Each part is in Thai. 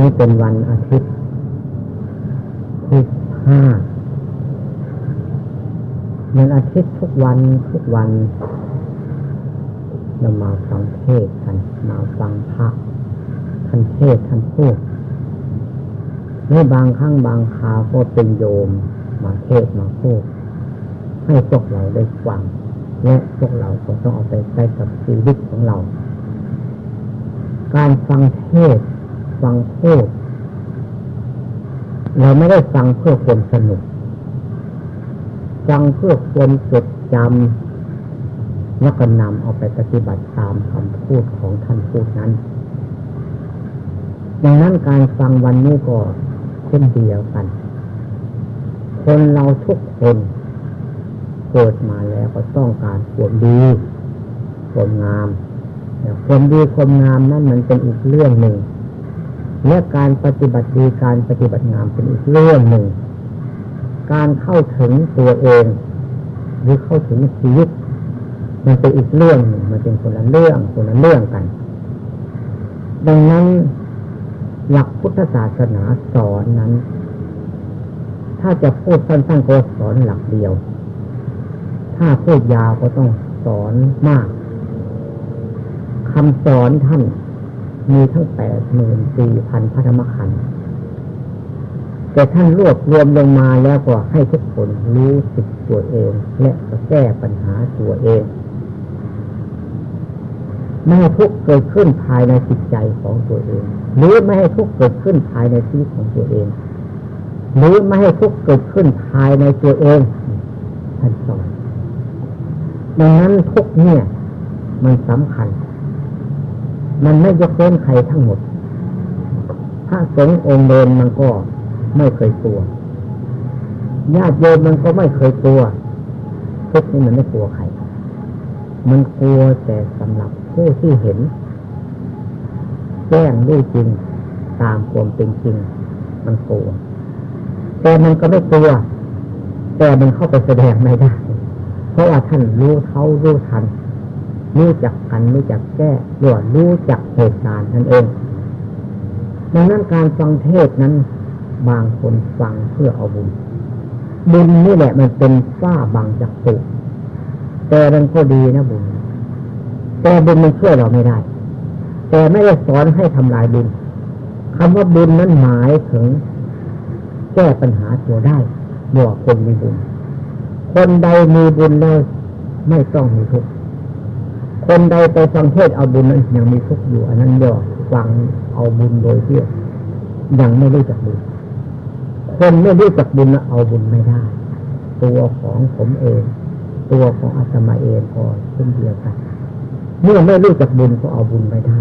นี้เป็นวันอาทิตย์ที่ห้าวันอาทิตย์ทุกวันทุกวันเรามาฟังเทศกันมาฟังพระท่านเทศท่านพูดในบางครั้งบางคราวก็เป็นโยมมาเทศมาพูดให้พวกเราได้ฟัง และพวกเราก็ต้องเอาไปใช้กับชีวิตของเรา การฟังเทศ ฟังพูดเราไม่ได้ฟังเพื่อความสนุก ฟังเพื่อความจดจำแล้วก็นำเอาไปปฏิบัติตามคำพูดของท่านพูดนั้น ดังนั้นการฟังวันนี้ก็เช่นเดียวกัน คนเราทุกคนเกิดมาแล้วก็ต้องการความดีความงามความดีความงามนั้นมันเป็นอีกเรื่องหนึ่ง และการปฏิบัติดีการปฏิบัติงามเป็นอีกเรื่องหนึ่ง การเข้าถึงตัวเอง หรือเข้าถึงชีวิต มันเป็นอีกเรื่องหนึ่งมันเป็นคนละเรื่องคนละเรื่องกัน ดังนั้นหลักพุทธศาสนาสอนนั้น ถ้าจะพูดสั้นๆก็สอนหลักเดียว ถ้าพูดยาวก็ต้องสอนมากคำสอนท่าน มีทั้งแปดหมื่นสี่พันพระธรรมขันธ์แต่ท่านรวบรวมลงมาแล้วก็ให้ทุกคนรู้สึกตัวเอง และแก้ปัญหาตัวเองไม่ให้ทุกเกิดขึ้นภายในจิตใจของตัวเอง หรือไม่ให้ทุกเกิดขึ้นภายในชีวิตของตัวเอง หรือไม่ให้ทุกเกิดขึ้นภายในตัวเองท่านสอนดังนั้นทุกเนี่ย มันสำคัญ มันไม่ยกเว้นใครทั้งหมด พระสงฆ์องค์เดินมันก็ไม่เคยกลัว ญาติโยมมันก็ไม่เคยกลัวทุกนี้มันไม่กลัวใคร มันกลัวแต่สำหรับผู้ที่เห็น แจ้งด้วยจริง ตามความเป็นจริง มันกลัว แต่มันก็ไม่กลัว แต่มันเข้าไปแสดงไม่ได้ เพราะว่าท่านรู้เท่ารู้ทัน รู้จักกันรู้จักแก้หรือรู้จักเหตุการณ์นั่นเอง ดังนั้นการฟังเทศนั้น บางคนฟังเพื่อเอาบุญ บุญนี่แหละมันเป็นฝ้าบางจากตุแต่มันก็ดีนะบุญ แต่บุญมันช่วยเราไม่ได้ แต่ไม่ได้สอนให้ทำลายบุญคำว่าบุญนั้นหมายถึง แก้ปัญหาตัวได้บวกคนมีบุญ คนใดมีบุญแล้วไม่ต้องมีทุกข์ คนใดไปฟังเทศเอาบุญนั้นยังมีทุกข์อยู่ อันนั้นเดียวฟังเอาบุญโดยที่ยังไม่รู้จักบุญ คนไม่รู้จักบุญเอาบุญไม่ได้ ตัวของผมเอง ตัวของอาตมาเองก็เช่นเดียวกัน เมื่อไม่รู้จักบุญก็เอาบุญไม่ได้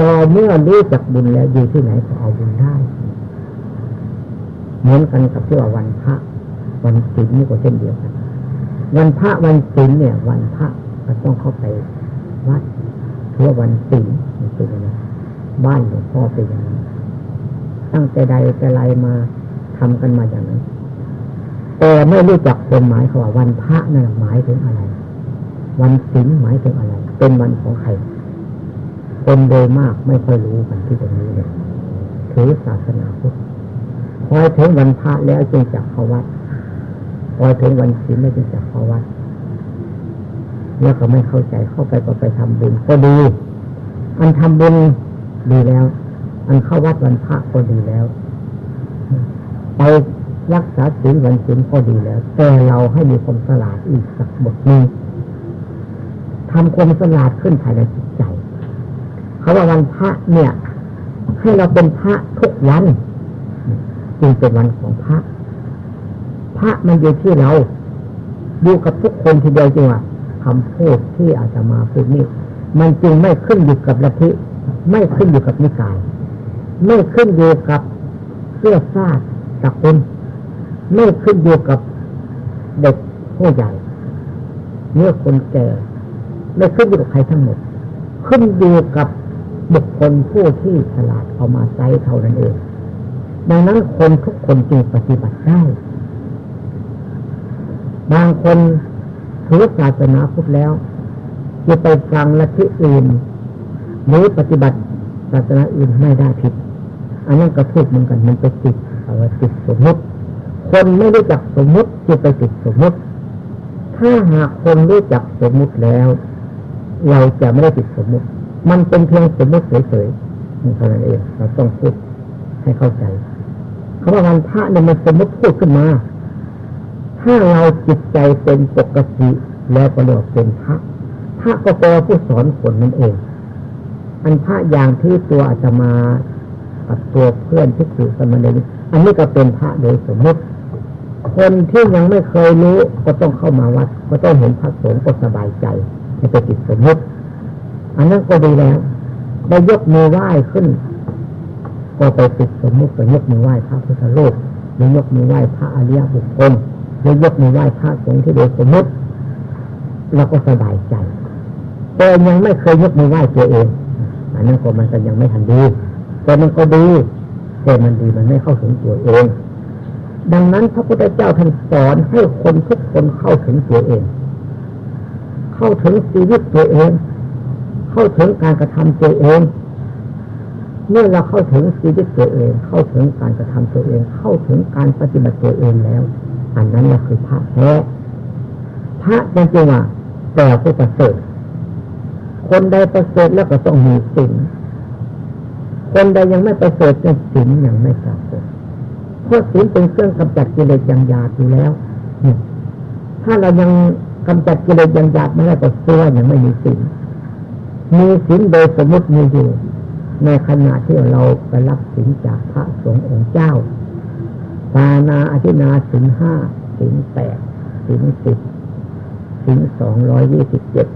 ต่อเมื่อรู้จักบุญแล้วอยู่ที่ไหนก็เอาบุญได้ เหมือนกันกับที่ว่าวันพระ วันศีลนี่ก็เช่นเดียวกัน วันพระวันศีลเนี่ย วันพระ ก็ต้องเข้าไปวัดทั่ววันศีลเป็นอย่างนั้นบ้านหลวงพ่อเป็นอย่างนั้นตั้งแต่ใดแต่ไรมาทำกันมาอย่างนั้นแต่ไม่รู้จักความหมายเขาว่าวันพระนั่นหมายถึงอะไร วันศีลหมายถึงอะไร เป็นวันของใครคนโดยมากไม่ค่อยรู้กันที่ตรงนี้เลยถือศาสนาพุทธพอถึงวันพระแล้วจึงจักเข้าวัดพอถึงวันศีลแล้วจึงจักเข้าวัด แล้วก็ไม่เข้าใจเข้าไปก็ไปทำบุญก็ดี อันทำบุญดีแล้ว อันเข้าวัดวันพระก็ดีแล้ว ไปรักษาศีลวันศีลก็ดีแล้ว แต่เราให้มีความสลาดอีกสักบทนึ่งทำความสลาดขึ้นภายในจิตใจเขาว่าวันพระเนี่ย ให้เราเป็นพระทุกวันจึงเป็นวันของพระ พระมันอยู่ที่เราอยู่กับทุกคนทีเดียวจริงว่า คำพูดที่อาจมาพูดนี้มันจึงไม่ขึ้นอยู่กับลัทธิไม่ขึ้นอยู่กับนิกาย ไม่ขึ้นอยู่กับเสื้อซาตะคนไม่ขึ้นอยู่กับเด็กผู้ใหญ่เมื่อคนแก่ไม่ขึ้นอยู่กับใครทั้งหมด ขึ้นอยู่กับบุคคลผู้ที่ฉลาดเอามาใช้เท่านั้นเอง ดังนั้นคนทุกคนจึงปฏิบัติได้ บางคน ถือศาสนาพุทธแล้วจะไปฟังลัทธิอื่นหรือปฏิบัติศาสนาอื่นไม่ได้ผิด อันนั้นก็ทุกข์เหมือนกันมันไปติดเอาไว้ติดสมมติ คนไม่รู้จักสมมติที่ไปติดสมมติ ถ้าหากคนรู้จักสมมติแล้ว เราจะไม่ได้ติดสมมติ มันเป็นเพียงสมมติเฉยๆนี่เท่านั้นเองเราต้องพูดให้เข้าใจคำว่าวันพระเนี่ยมันสมมติพูดขึ้นมา ถ้าเราจิตใจเป็นปกติแล้วก็เรียกเป็นพระพระก็แปลผู้สอนคนนั่นเอง อันพระอย่างที่ตัวอาตมากับตัวเพื่อนที่คือสมณเณรอันนี้ก็เป็นพระโดยสมมติ คนที่ยังไม่เคยรู้ก็ต้องเข้ามาวัด ก็ต้องเห็นพระสงฆ์ก็สบายใจไม่ไปติดสมมติ อันนั้นก็ดีแล้วได้ยกมือไหว้ขึ้น ก็ไปติดสมมติไปยกมือไหว้พระพุทธรูปหรือยกมือไหว้พระอริยบุคคล หรือยกมือไหว้พระสงฆ์ที่โดยสมมติเราก็สบายใจแต่ยังไม่เคยยกมือไหว้ตัวเองอันนั้นก็มันก็ยังไม่ทันดี แต่มันก็ดีแต่มันดีมันไม่เข้าถึงตัวเอง ดังนั้นพระพุทธเจ้าท่านสอนให้คนทุกคนเข้าถึงตัวเอง เข้าถึงชีวิตตัวเอง เข้าถึงการกระทำตัวเอง เมื่อเราเข้าถึงชีวิตตัวเอง เข้าถึงการกระทำตัวเอง เข้าถึงการปฏิบัติตัวเองแล้ว อันนั้นแหละคือพระแท้พระจริงๆว่าแต่ผู้ประเสริฐคนใดประเสริฐแล้วก็ต้องมีสิ่งคนใดยังไม่ประเสริฐในสิ่งยังไม่ปรากฏเพราะสิ่งเป็นเครื่องกำจัดกิเลสอย่างหยาบอยู่แล้วถ้าเรายังกำจัดกิเลสอย่างหยาบไม่ได้ก็เชื่อยังไม่มีสิ่งมีสิ่งโดยสมมติมีอยู่ในขณะที่เราไปรับสิ่งจากพระสงฆ์องค์เจ้า ปานาอธินาสิงห้าสิงแปดสิงสิบถึงสองร้อยยี่สิบเจ็ด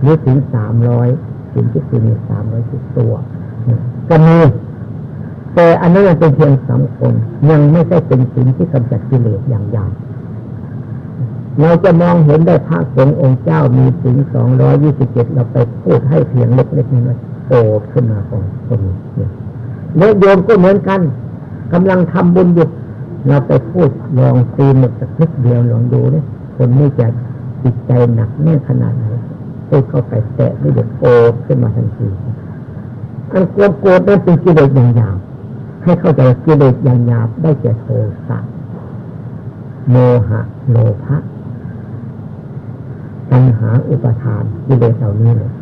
หรือถึงสามร้อยถึงที่คือมีสามร้อยสิบตัวก็มีแต่อันนั้นยังเป็นเพียงสามคนยังไม่ใช่เป็นสิ่งที่กำจัดกิเลสอย่างยาวเราจะมองเห็นได้พระสงฆ์องค์เจ้ามีถึงสองร้อยยี่สิบเจ็ดเราไปพูดให้เพียงเล็กๆน้อยๆโตขึ้นมาก่อนคนนี้เนี่ยโยมก็เหมือนกันกำลังทำบุญอยู่ เราไปพูดลองตีหมดสักนิดเดียวลองดูเนี่ยคนนี้จะจิตใจหนักแน่ขนาดไหนพูดเข้าไปแตะไม่เดือดโกรธขึ้นมาทันทีอันความโกรธนั้นเป็นกิเลสอย่างหยาบให้เข้าใจกิเลสอย่างหยาบได้แก่โทสะโมหะโลภะปัญหาอุปทานกิเลสเหล่านี้เลย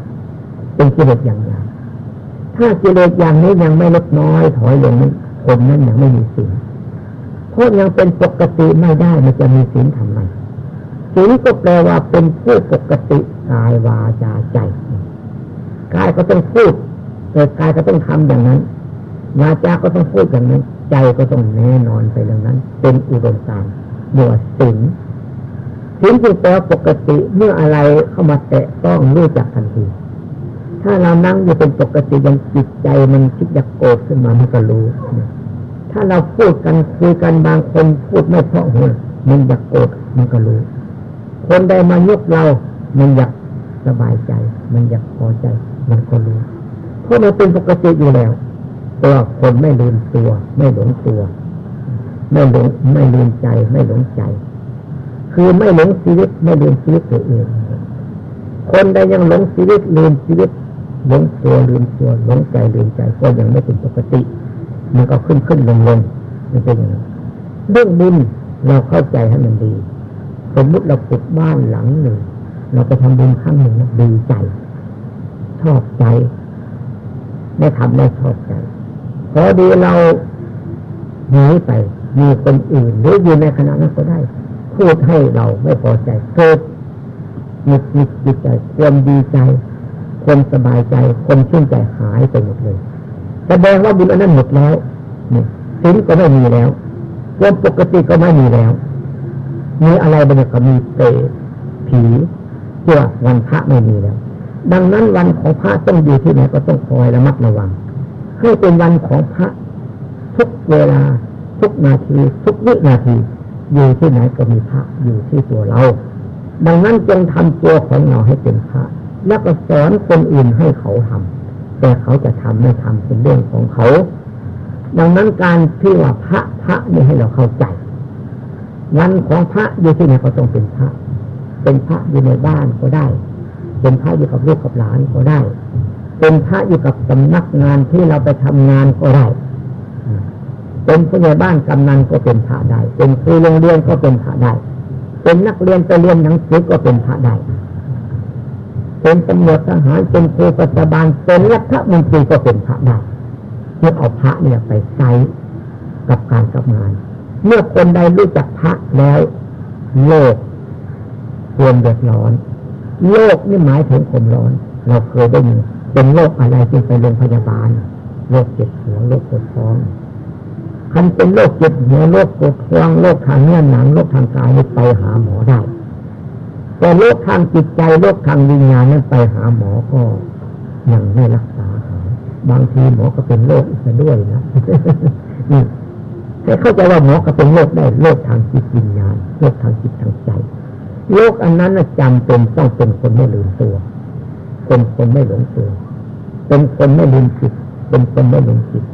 เป็นกิเลสอย่างหยาบถ้ากิเลสอย่างนี้ยังไม่ลดน้อยถอยลงนั้นคนนั้นยังไม่มีสิ่ง พราะยังเป็นปกติไม่ได้มันจะมีสิ่งทำไมศีลก็แปลว่าเป็นผู้ปกติกายวาจาใจกายก็ต้องพูดแต่กายก็ต้องทำอย่างนั้นวาจาก็ต้องพูดอย่างนั้น ใจก็ต้องแน่นอนไปอย่างนั้น เป็นอุดมการบวชศีลศีลจึงแปลปกติเมื่ออะไรเข้ามาแตะต้องรู้จักทันที ถ้าเรานั่งอยู่เป็นปกติยังจิตใจมันคิดอยากโกรธขึ้นมามันก็รู้ ถ้าเราพูดกันคุยกันบางคนพูดไม่เพราะหัวมันอยากโกรธมันก็รู้ คนใดมายกเรา มันอยากสบายใจ มันอยากพอใจ มันก็รู้เพราะมันเป็นปกติอยู่แล้วตัวคนไม่ลืมตัว ไม่หลงตัว ไม่หลงไม่ลืมใจ ไม่หลงใจ คือไม่หลงชีวิตไม่ลืมชีวิตตัวเองคนใดยังหลงชีวิตลืมชีวิตหลงตัวลืมตัวหลงใจลืมใจก็ยังไม่เป็นปกติ มันก็ขึ้นขึ้นลงลงมันเป็นอย่างนั้นเรื่องบุญเราเข้าใจให้มันดี สมมติเราปลูกบ้านหลังหนึ่ง เราไปทำบุญครั้งหนึ่งดีใจ ชอบใจไม่ทำไม่ชอบใจพอดีเราหนีไปมีคนอื่น หรืออยู่ในขณะนั้นก็ได้ พูดให้เราไม่พอใจเกิดมีมีจิตใจความดีใจความสบายใจความชื่นใจหายไปหมดเลย แสดงว่าบุญอันนั้นหมดแล้วเนี่ยสิ่งก็ไม่มีแล้วความปกติก็ไม่มีแล้ว มีอะไรบางอย่างก็มีเปรตผีเพื่อวันพระไม่มีแล้ว ดังนั้นวันของพระต้องอยู่ที่ไหนก็ต้องคอยระมัดระวัง ให้เป็นวันของพระทุกเวลาทุกนาทีทุกวินาที อยู่ที่ไหนก็มีพระอยู่ที่ตัวเรา ดังนั้นจงทำตัวของเราให้เป็นพระ แล้วก็สอนคนอื่นให้เขาทำ แต่เขาจะทำไม่ทำเป็นเรื่องของเขา ดังนั้นการที่ว่าพระพระนี่ให้เราเข้าใจวันของพระอยู่ที่ไหนก็ต้องเป็นพระ เป็นพระอยู่ในบ้านก็ได้ เป็นพระอยู่กับลูกกับหลานก็ได้ เป็นพระอยู่กับสำนักงานที่เราไปทำงานก็ได้ เป็นผู้ใหญ่บ้านกำนันก็เป็นพระได้ เป็นครูโรงเรียนก็เป็นพระได้ เป็นนักเรียนไปเรียนหนังสือก็เป็นพระได้ เป็นตำรวจทหารเป็นครูปัจจบันเป็นรัฐมนตรีก็เป็นพระได้เพื่อเอาพระเนี่ยไปใช้กับการกับงาน เมื่อคนใดรู้จักพระแล้ว โลกควรเดือดร้อน โลกนี่หมายถึงคนร้อน เราเคยได้ยินเป็นโรคอะไรจึงไปโรงพยาบาลโรคเจ็บหัวโรคปวดท้องคันเป็นโรคเจ็บหัวโรคปวดท้องโรคทางเนื้อหนังโรคทางกายไปหาหมอได้ แต่โรคทางจิตใจโรคทางวิญญาณนั้นไปหาหมอก็ยังไม่รักษาหายบางทีหมอก็เป็นโรคอีกด้วยนะนี่แต่เข้าใจว่าหมอก็เป็นโรคได้โรคทางจิตวิญญาณโรคทางจิตทางใจโรคอันนั้นจำเป็นต้องเป็นคนไม่ลืมตัว เป็นคนไม่หลงตัว เป็นคนไม่ลืมจิตเป็นคนไม่หลงจิต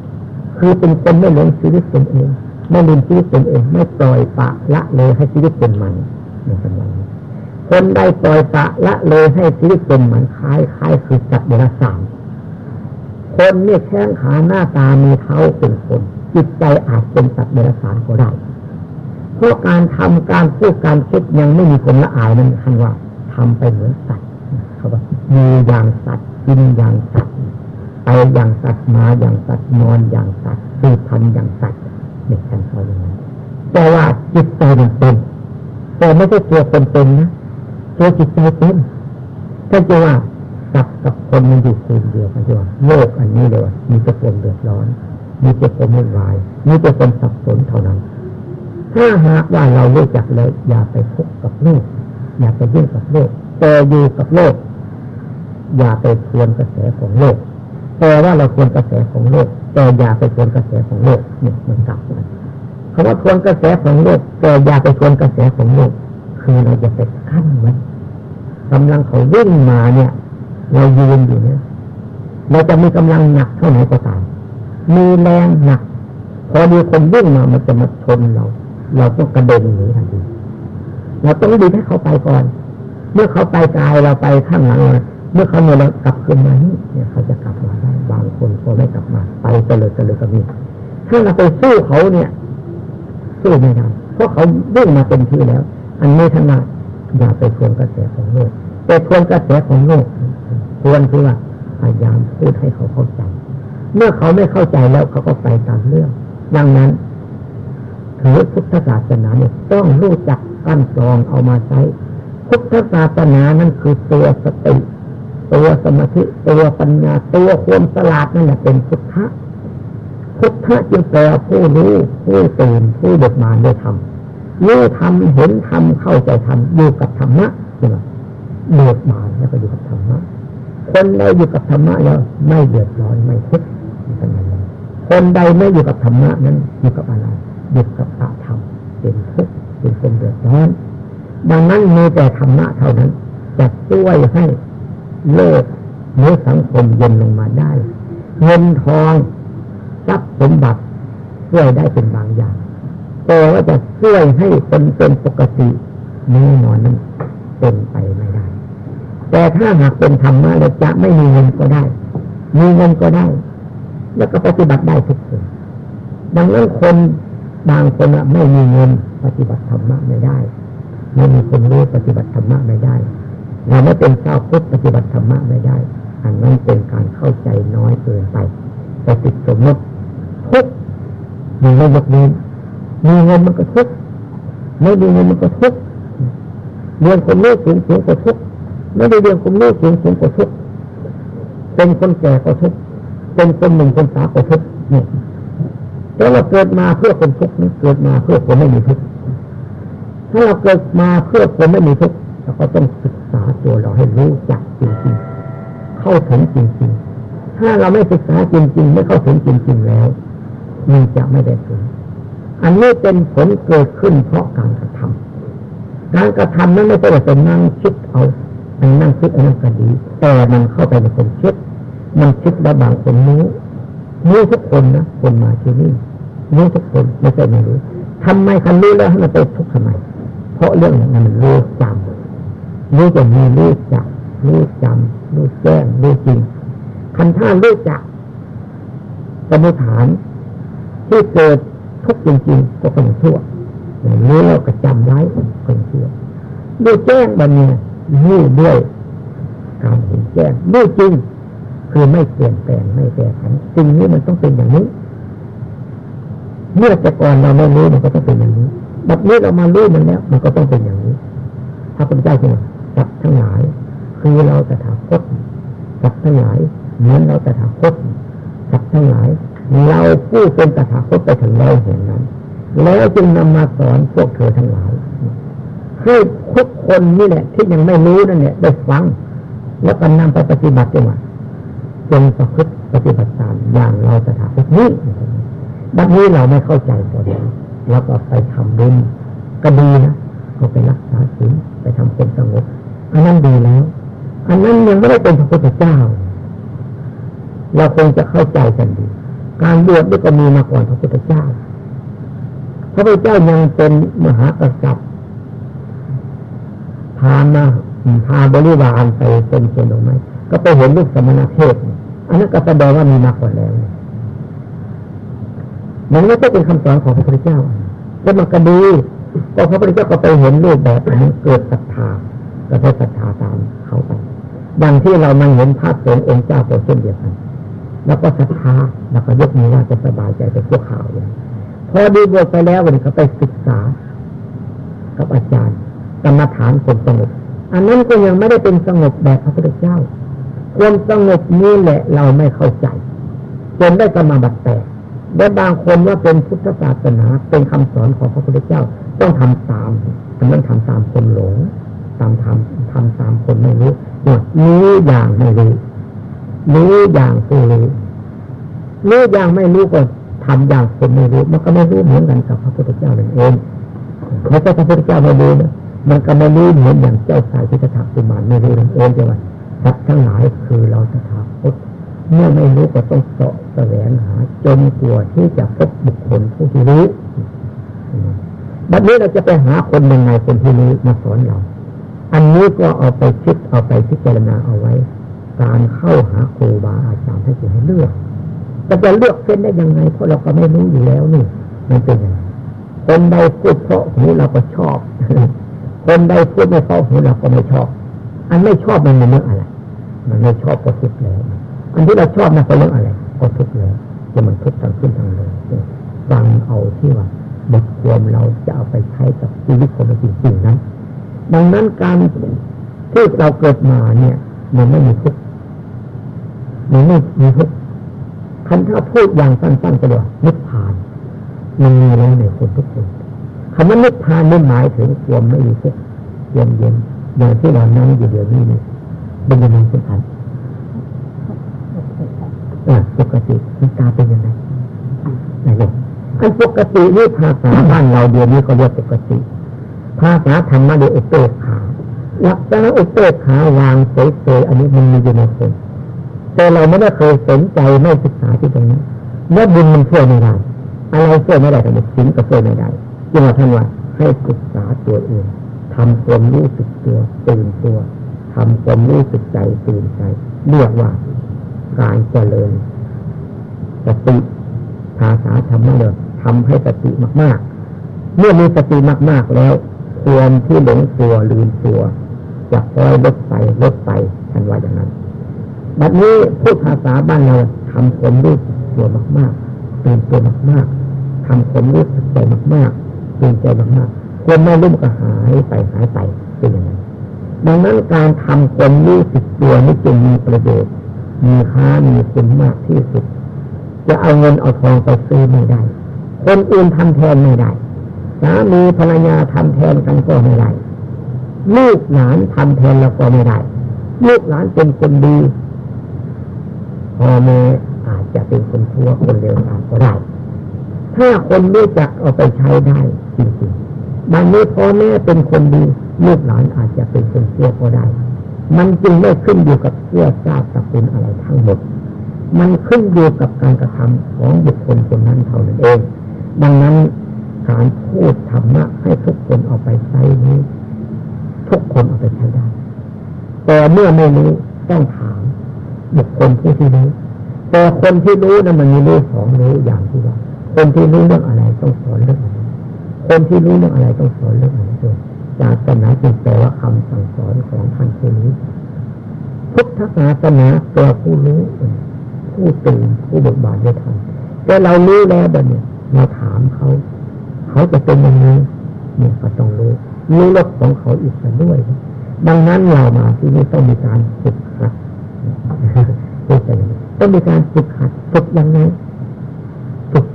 คือเป็นคนไม่หลงชีวิตตนเอง ไม่ลืมชีวิตตนเอง ไม่ปล่อยปะละเลยให้ชีวิตเป็นมันในปัญญา คนได้ปล่อยปะละเลยให้ชีวิตเป็นเหมันคล้ายคล้ายคือจับเดรัจฉานคนนี่แข้งขาหน้าตามีเท้าเป็นคน จิตใจอาจเป็นสัตว์เดรัจฉานก็ได้เพราะการทำการพูดการคิดยังไม่มีคนละอายนั่นคันว่าทำไปเหมือนสัตว์เขาบอกมีอย่างสัตว์กินอย่างสัตว์ไปอย่างสัตว์มาอย่างสัตว์นอนอย่างสัตว์สืบพันอย่างสัตว์เนี่ยท่านเขาอย่างนั้นแต่ว่าจิตใจเป็นแต่ไม่ใช่ตัวคนเป็นนะ ตัวจิตใจเป็นถ้าจะว่าสัตว์กับคนมันอยู่คนเดียวกันจะว่าโลกอันนี้เลยว่ามีแต่คนเดือดร้อน มีแต่คนวุ่นวายมีแต่คนสับสนเท่านั้น ถ้าหากว่าเรารู้จักแล้ว อย่าไปทุกข์กับโลก อย่าไปยุ่งกับโลกแต่อยู่กับโลก อย่าไปทวนกระแสของโลกแต่ว่าเราทวนกระแสของโลก แต่อย่าไปทวนกระแสของโลกเนี่ยมันกลับกันคำว่าทวนกระแสของโลกแต่อย่าไปทวนกระแสของโลก คือเราจะไปขั้นไว้กำลังเขาวิ่งมาเนี่ย เรายืนอยู่เนี่ยเราจะมีกำลังหนักเท่าไหร่ก็ตามมีแรงหนัก พอมีคนวิ่งมามันจะมาชนเรา เราต้องกระเด็นหนีทันทีเราต้องดีให้เขาไปก่อน เมื่อเขาไปกายเราไปข้างหลังเมื่อเขาเนี่ยเรากลับขึ้นมานี่เนี่ยเขาจะกลับมาได้บางคนก็ไม่กลับมา ไปเจริญเจริญก็มีถ้าเราไปสู้เขาเนี่ย สู้ไม่ได้เพราะเขาวิ่งมาเต็มที่แล้ว อันนี้ท่านว่าอย่าไปทวนกระแสของโลกแต่ทวนกระแสของโลกควรคือว่าพยายามพูดให้เขาเข้าใจ เมื่อเขาไม่เข้าใจแล้วเขาก็ไปตามเรื่อง ดังนั้นถือพุทธศาสนาเนี่ยต้องรู้จักกั้นกรองเอามาใช้พุทธศาสนานั้นคือตัวสติตัวสมาธิตัวปัญญาตัวความสลาดนั่นแหละเป็นพุทธะพุทธะจึงแปลผู้รู้ผู้ตื่นผู้เบิกบานด้วยธรรม รู้ธรรมเห็นธรรมเข้าใจธรรมอยู่กับธรรมะใช่ไหมเบิกบานแล้วก็อยู่กับธรรมะคนใดอยู่กับธรรมะแล้ว ไม่เดือดร้อนไม่ทุกข์เป็นอย่างไรคนใดไม่อยู่กับธรรมะนั้นอยู่กับอะไรอยู่กับอาธรรมเป็นทุกข์เป็นคนเดือดร้อนดังนั้นมีแต่ธรรมะเท่านั้นจะช่วยให้โลกหรือสังคมเย็นลงมาได้ เงินทองทรัพย์สมบัติช่วยได้เป็นบางอย่าง แต่ว่าจะช่วยให้คนเป็นปกติแน่นอนนั้นเป็นไปไม่ได้ แต่ถ้าหากเป็นธรรมะแล้วจะไม่มีเงินก็ได้ มีเงินก็ได้ แล้วก็ปฏิบัติได้ทุกคนดังนั้นคนบางคนไม่มีเงินปฏิบัติธรรมะไม่ได้ไม่มีคนรู้ปฏิบัติธรรมะไม่ได้เราไม่เป็นชาพุทธปฏิบัติธรรมะไม่ได้ อันนั้นเป็นการเข้าใจน้อยเกินไปแต่ติดสมมติทุกมีเงินแบบนี้ มีเงินมันก็ทุกไม่มีเงินมันก็ทุกเรียนคนรู้สูงสูงก็ทุกไม่ได้เรียนคนรู้สูงสูงก็ทุกเป็นคนแก่ก็ทุกเป็นคนหนุ่มคนสาวก็ทุกเนี่ยแต่เราเกิดมาเพื่อคนทุกข์นะเกิดมาเพื่อคนไม่มีทุกข์ถ้าเราเกิดมาเพื่อคนไม่มีทุกข์เราก็ต้องศึกษาตัวเราให้รู้จักจริงๆเข้าถึงจริงๆถ้าเราไม่ศึกษาจริงๆ ไม่เข้าถึงจริงๆแล้วมันจะไม่ได้ผล อันนี้เป็นผลเกิดขึ้นเพราะการกระทำการกระทำนั้นไม่ใช่ว่าจะนั่งคิดเอาอันนั่งคิดอันนั้นก็ดี แต่มันเข้าไปในคนคิด มันคิดแล้วบางคนรู้รู้ทุกคนนะคนมาที่นี่รู้ทุกคนไม่ใช่ไม่รู้ทำไมคันรู้แล้วให้มันไปทุกข์ทำไมเพราะเรื่องนั้นมันรู้จำรู้จะมีรู้จักรู้จำรู้แจ้งรู้จริงคันท่ารู้จักสมุฐานที่เกิด ทุกข์จริงๆก็เป็นชั่วรู้แล้วก็จำไว้เป็นชั่วด้วยแจ้งบันเนี่ยรู้ด้วยการเห็นแจ้งรู้จริง คือไม่เปลี่ยนแปลงไม่แปรผันสิ่งนี้มันต้องเป็นอย่างนี้ เมื่อแต่ก่อนเราไม่รู้มันก็ต้องเป็นอย่างนี้บัดนี้เรามารู้มันแล้วมันก็ต้องเป็นอย่างนี้พระพุทธเจ้าจึงจับทั้งหลาย คือเราจะถาคตจับทั้งหลายเหมือนเราจะถาคตจับทั้งหลาย เราผู้เป็นตถาคตไปถึงเราเห็นนั้น แล้วจึงนำมาสอนพวกเธอทั้งหลายให้ทุกคนนี่แหละ ที่ยังไม่รู้นั่นแหละได้ฟัง แล้วก็นำไปปฏิบัติจังหวะจงประพฤติปฏิบัติตามอย่างเราจะถาคตนี้บัดนี้เราไม่เข้าใจตัวเองแล้วก็ไปทำบุญก็ดีนะก็ไปรักษาศีลไปทำคนสงบอันนั้นดีแล้ว อันนั้นยังไม่ได้เป็นพระพุทธเจ้า เราคงจะเข้าใจกันดี การบวชนี่ก็มีมาก่อนพระพุทธเจ้า พระพุทธเจ้ายังเป็นมหากษัตริย์พามาพาบริวารไปเป็นเชนหรือไม่ก็ไปเห็นลูกสมณเทศอันนั้นก็แสดงว่ามีมาก่อนแล้วมันไม่ใช่เป็นคำสอนของพระพุทธเจ้าแล้วมันก็ดีก็พระพุทธเจ้าก็ไปเห็นรูปแบบอันนี้เกิดศรัทธาก็ไปศรัทธาตามเขาไปดังที่เรามาเห็นภาพเป็นองค์เจ้าตัวเช่นเดียวกัน แล้วก็ศรัทธาแล้วก็ยกมือว่าจะสบายใจไปพวกข่าวอย่างพอดีบวชไปแล้ววันนี้เขาไปศึกษา กับอาจารย์กรรมฐานความสงบ อันนั้นก็ยังไม่ได้เป็นสงบแบบพระพุทธเจ้าความสงบนี้แหละเราไม่เข้าใจจนได้สมาบัติแตกและบางคนว่าเป็นพุทธศาสนาเป็นคำสอนของพระพุทธเจ้า ต้องทำตามอันนั้นทำตามคนหลง ตามทำทำตามคนไม่รู้หมดรู้อย่างไม่รู้ รู้อย่างผู้รู้รู้อย่างไม่รู้ก็ทำอย่างคนไม่รู้ มันก็ไม่รู้เหมือนกันกับพระพุทธเจ้านั่นเองไม่ใช่พระพุทธเจ้าไม่รู้นะมันก็ไม่รู้เหมือนอย่างเจ้าชายพิทธากุมารไม่รู้นั่นเองใช่ไหมสัตว์ทั้งหลายคือเราจะถาคตเมื่อไม่รู้ก็ต้องเสาะแสวงหา จนกลัวที่จะพบบุคคลผู้ที่รู้บัดนี้เราจะไปหาคนยังไงคนที่รู้มาสอนเรา อันนี้ก็เอาไปคิดเอาไปพิจารณาเอาไว้ การเข้าหาครูบาอาจารย์ให้ให้เลือกจะจะเลือกเส้นได้ยังไงเพราะเราก็ไม่รู้อยู่แล้วนี่มันเป็นยังไงคนใดพูดเพราะหูเราก็ชอบ คนใดพูดไม่เพราะหูเราก็ไม่ชอบ อันไม่ชอบมันเป็นเรื่องอะไร มันไม่ชอบก็ทุกข์แล้ว อันที่เราชอบนะเป็นเรื่องอะไร ก็ทุกข์แล้วจะมันทุกข์ทางขึ้นทางลงฟังเอาที่ว่าบทความเราจะเอาไปใช้กับชีวิตของเราจริงๆนั้น ดังนั้นการที่เราเกิดมาเนี่ย มันไม่มีทุกข์มันไม่มีทุกข์คันถ้าพูดอย่างสั้นๆก็เรียกว่านิพพาน มันมีแล้วในคนทุกคนคำว่านิพพานไม่หมายถึงความไม่มีทุกข์เย็นเย็นอย่างที่เรานั่งอยู่เดี๋ยวนี้นี่เป็นยังไงเป็นอันปกติมันตาเป็นยังไงไหนเลยอันปกตินี่ภาษาบ้านเราเดียวนี้เขาเรียกปกติ ภาษาธรรมะเดียอุเบกขา ลักการอุเบกขาวางเฉยๆอันนี้มันมีอยู่ในคนแต่เราไม่ได้เคยสนใจไม่ศึกษาที่ตรงนี้เมื่อบุญมันช่วยไม่ได้อะไรช่วยไม่ได้แต่สิ่งก็ช่วยไม่ได้จึงว่าท่านว่าให้ศึกษาตัวเองทำความรู้สึกตัวตื่นตัวทำความรู้สึกใจตื่นใจเรียกว่าการเจริญสติภาษาธรรมะเลยทำให้สติมาก ๆ เมื่อมีสติมาก ๆแล้ว ควรที่หลงตัวลืมตัว จะคอยลดไปลดไปทันว่าอย่างนั้นบัดนี้พูดภาษาบ้านเราทำความรู้ตัวมากๆตื่นตัวมากๆทำความรู้สึกใจมากๆตื่นใจมากๆควรไม่รุ่มก็หายไปหายไปเป็นอย่างนั้นดังนั้นการทำความรู้สึกตัวนี้จึงมีประโยชน์มีค่ามีคุณมากที่สุด จะเอาเงินเอาทองไปซื้อไม่ได้ คนอื่นทำแทนไม่ได้สามีภรรยาทำแทนกันก็ไม่ได้ ลูกหลานทำแทนเราก็ไม่ได้ ลูกหลานเป็นคนดีพ่อแม่อาจจะเป็นคนชั่วคนเลวตามก็ได้ ถ้าคนรู้จักเอาไปใช้ได้จริงๆบางนี้พ่อแม่เป็นคนดี ลูกหลานอาจจะเป็นคนชั่วก็ได้ มันจึงไม่ขึ้นอยู่กับเสื้อชาติสกุลอะไรทั้งหมด มันขึ้นอยู่กับการกระทำของบุคคลคนนั้นเท่านั้นเอง ดังนั้นการพูดธรรมะให้ทุกคนเอาไปใช้นี้ ทุกคนเอาไปใช้ได้ แต่เมื่อไม่รู้ต้องถามบุคคลผู้ที่รู้แต่คนที่รู้นะมันมีรู้สองรู้อย่างที่ว่า คนที่รู้เรื่องอะไรต้องสอนเรื่องอะไรคนที่รู้เรื่องอะไรต้องสอนเรื่องอะไรด้วยศาสนาจึงแปลว่าคำสั่งสอนของท่านผู้นี้พุทธศาสนาตัวผู้รู้ผู้ตื่นผู้บิกบานได้ทันแต่เรารู้แล้วแบบนี้เราถามเขา เขาจะเป็นยังไงเนี่ยก็ต้องรู้ รู้รสของเขาอีกด้วย ดังนั้นเรามาที่นี่ต้องมีการฝึกหัดต้องมีการฝึกหัดฝึกยังไงฝึก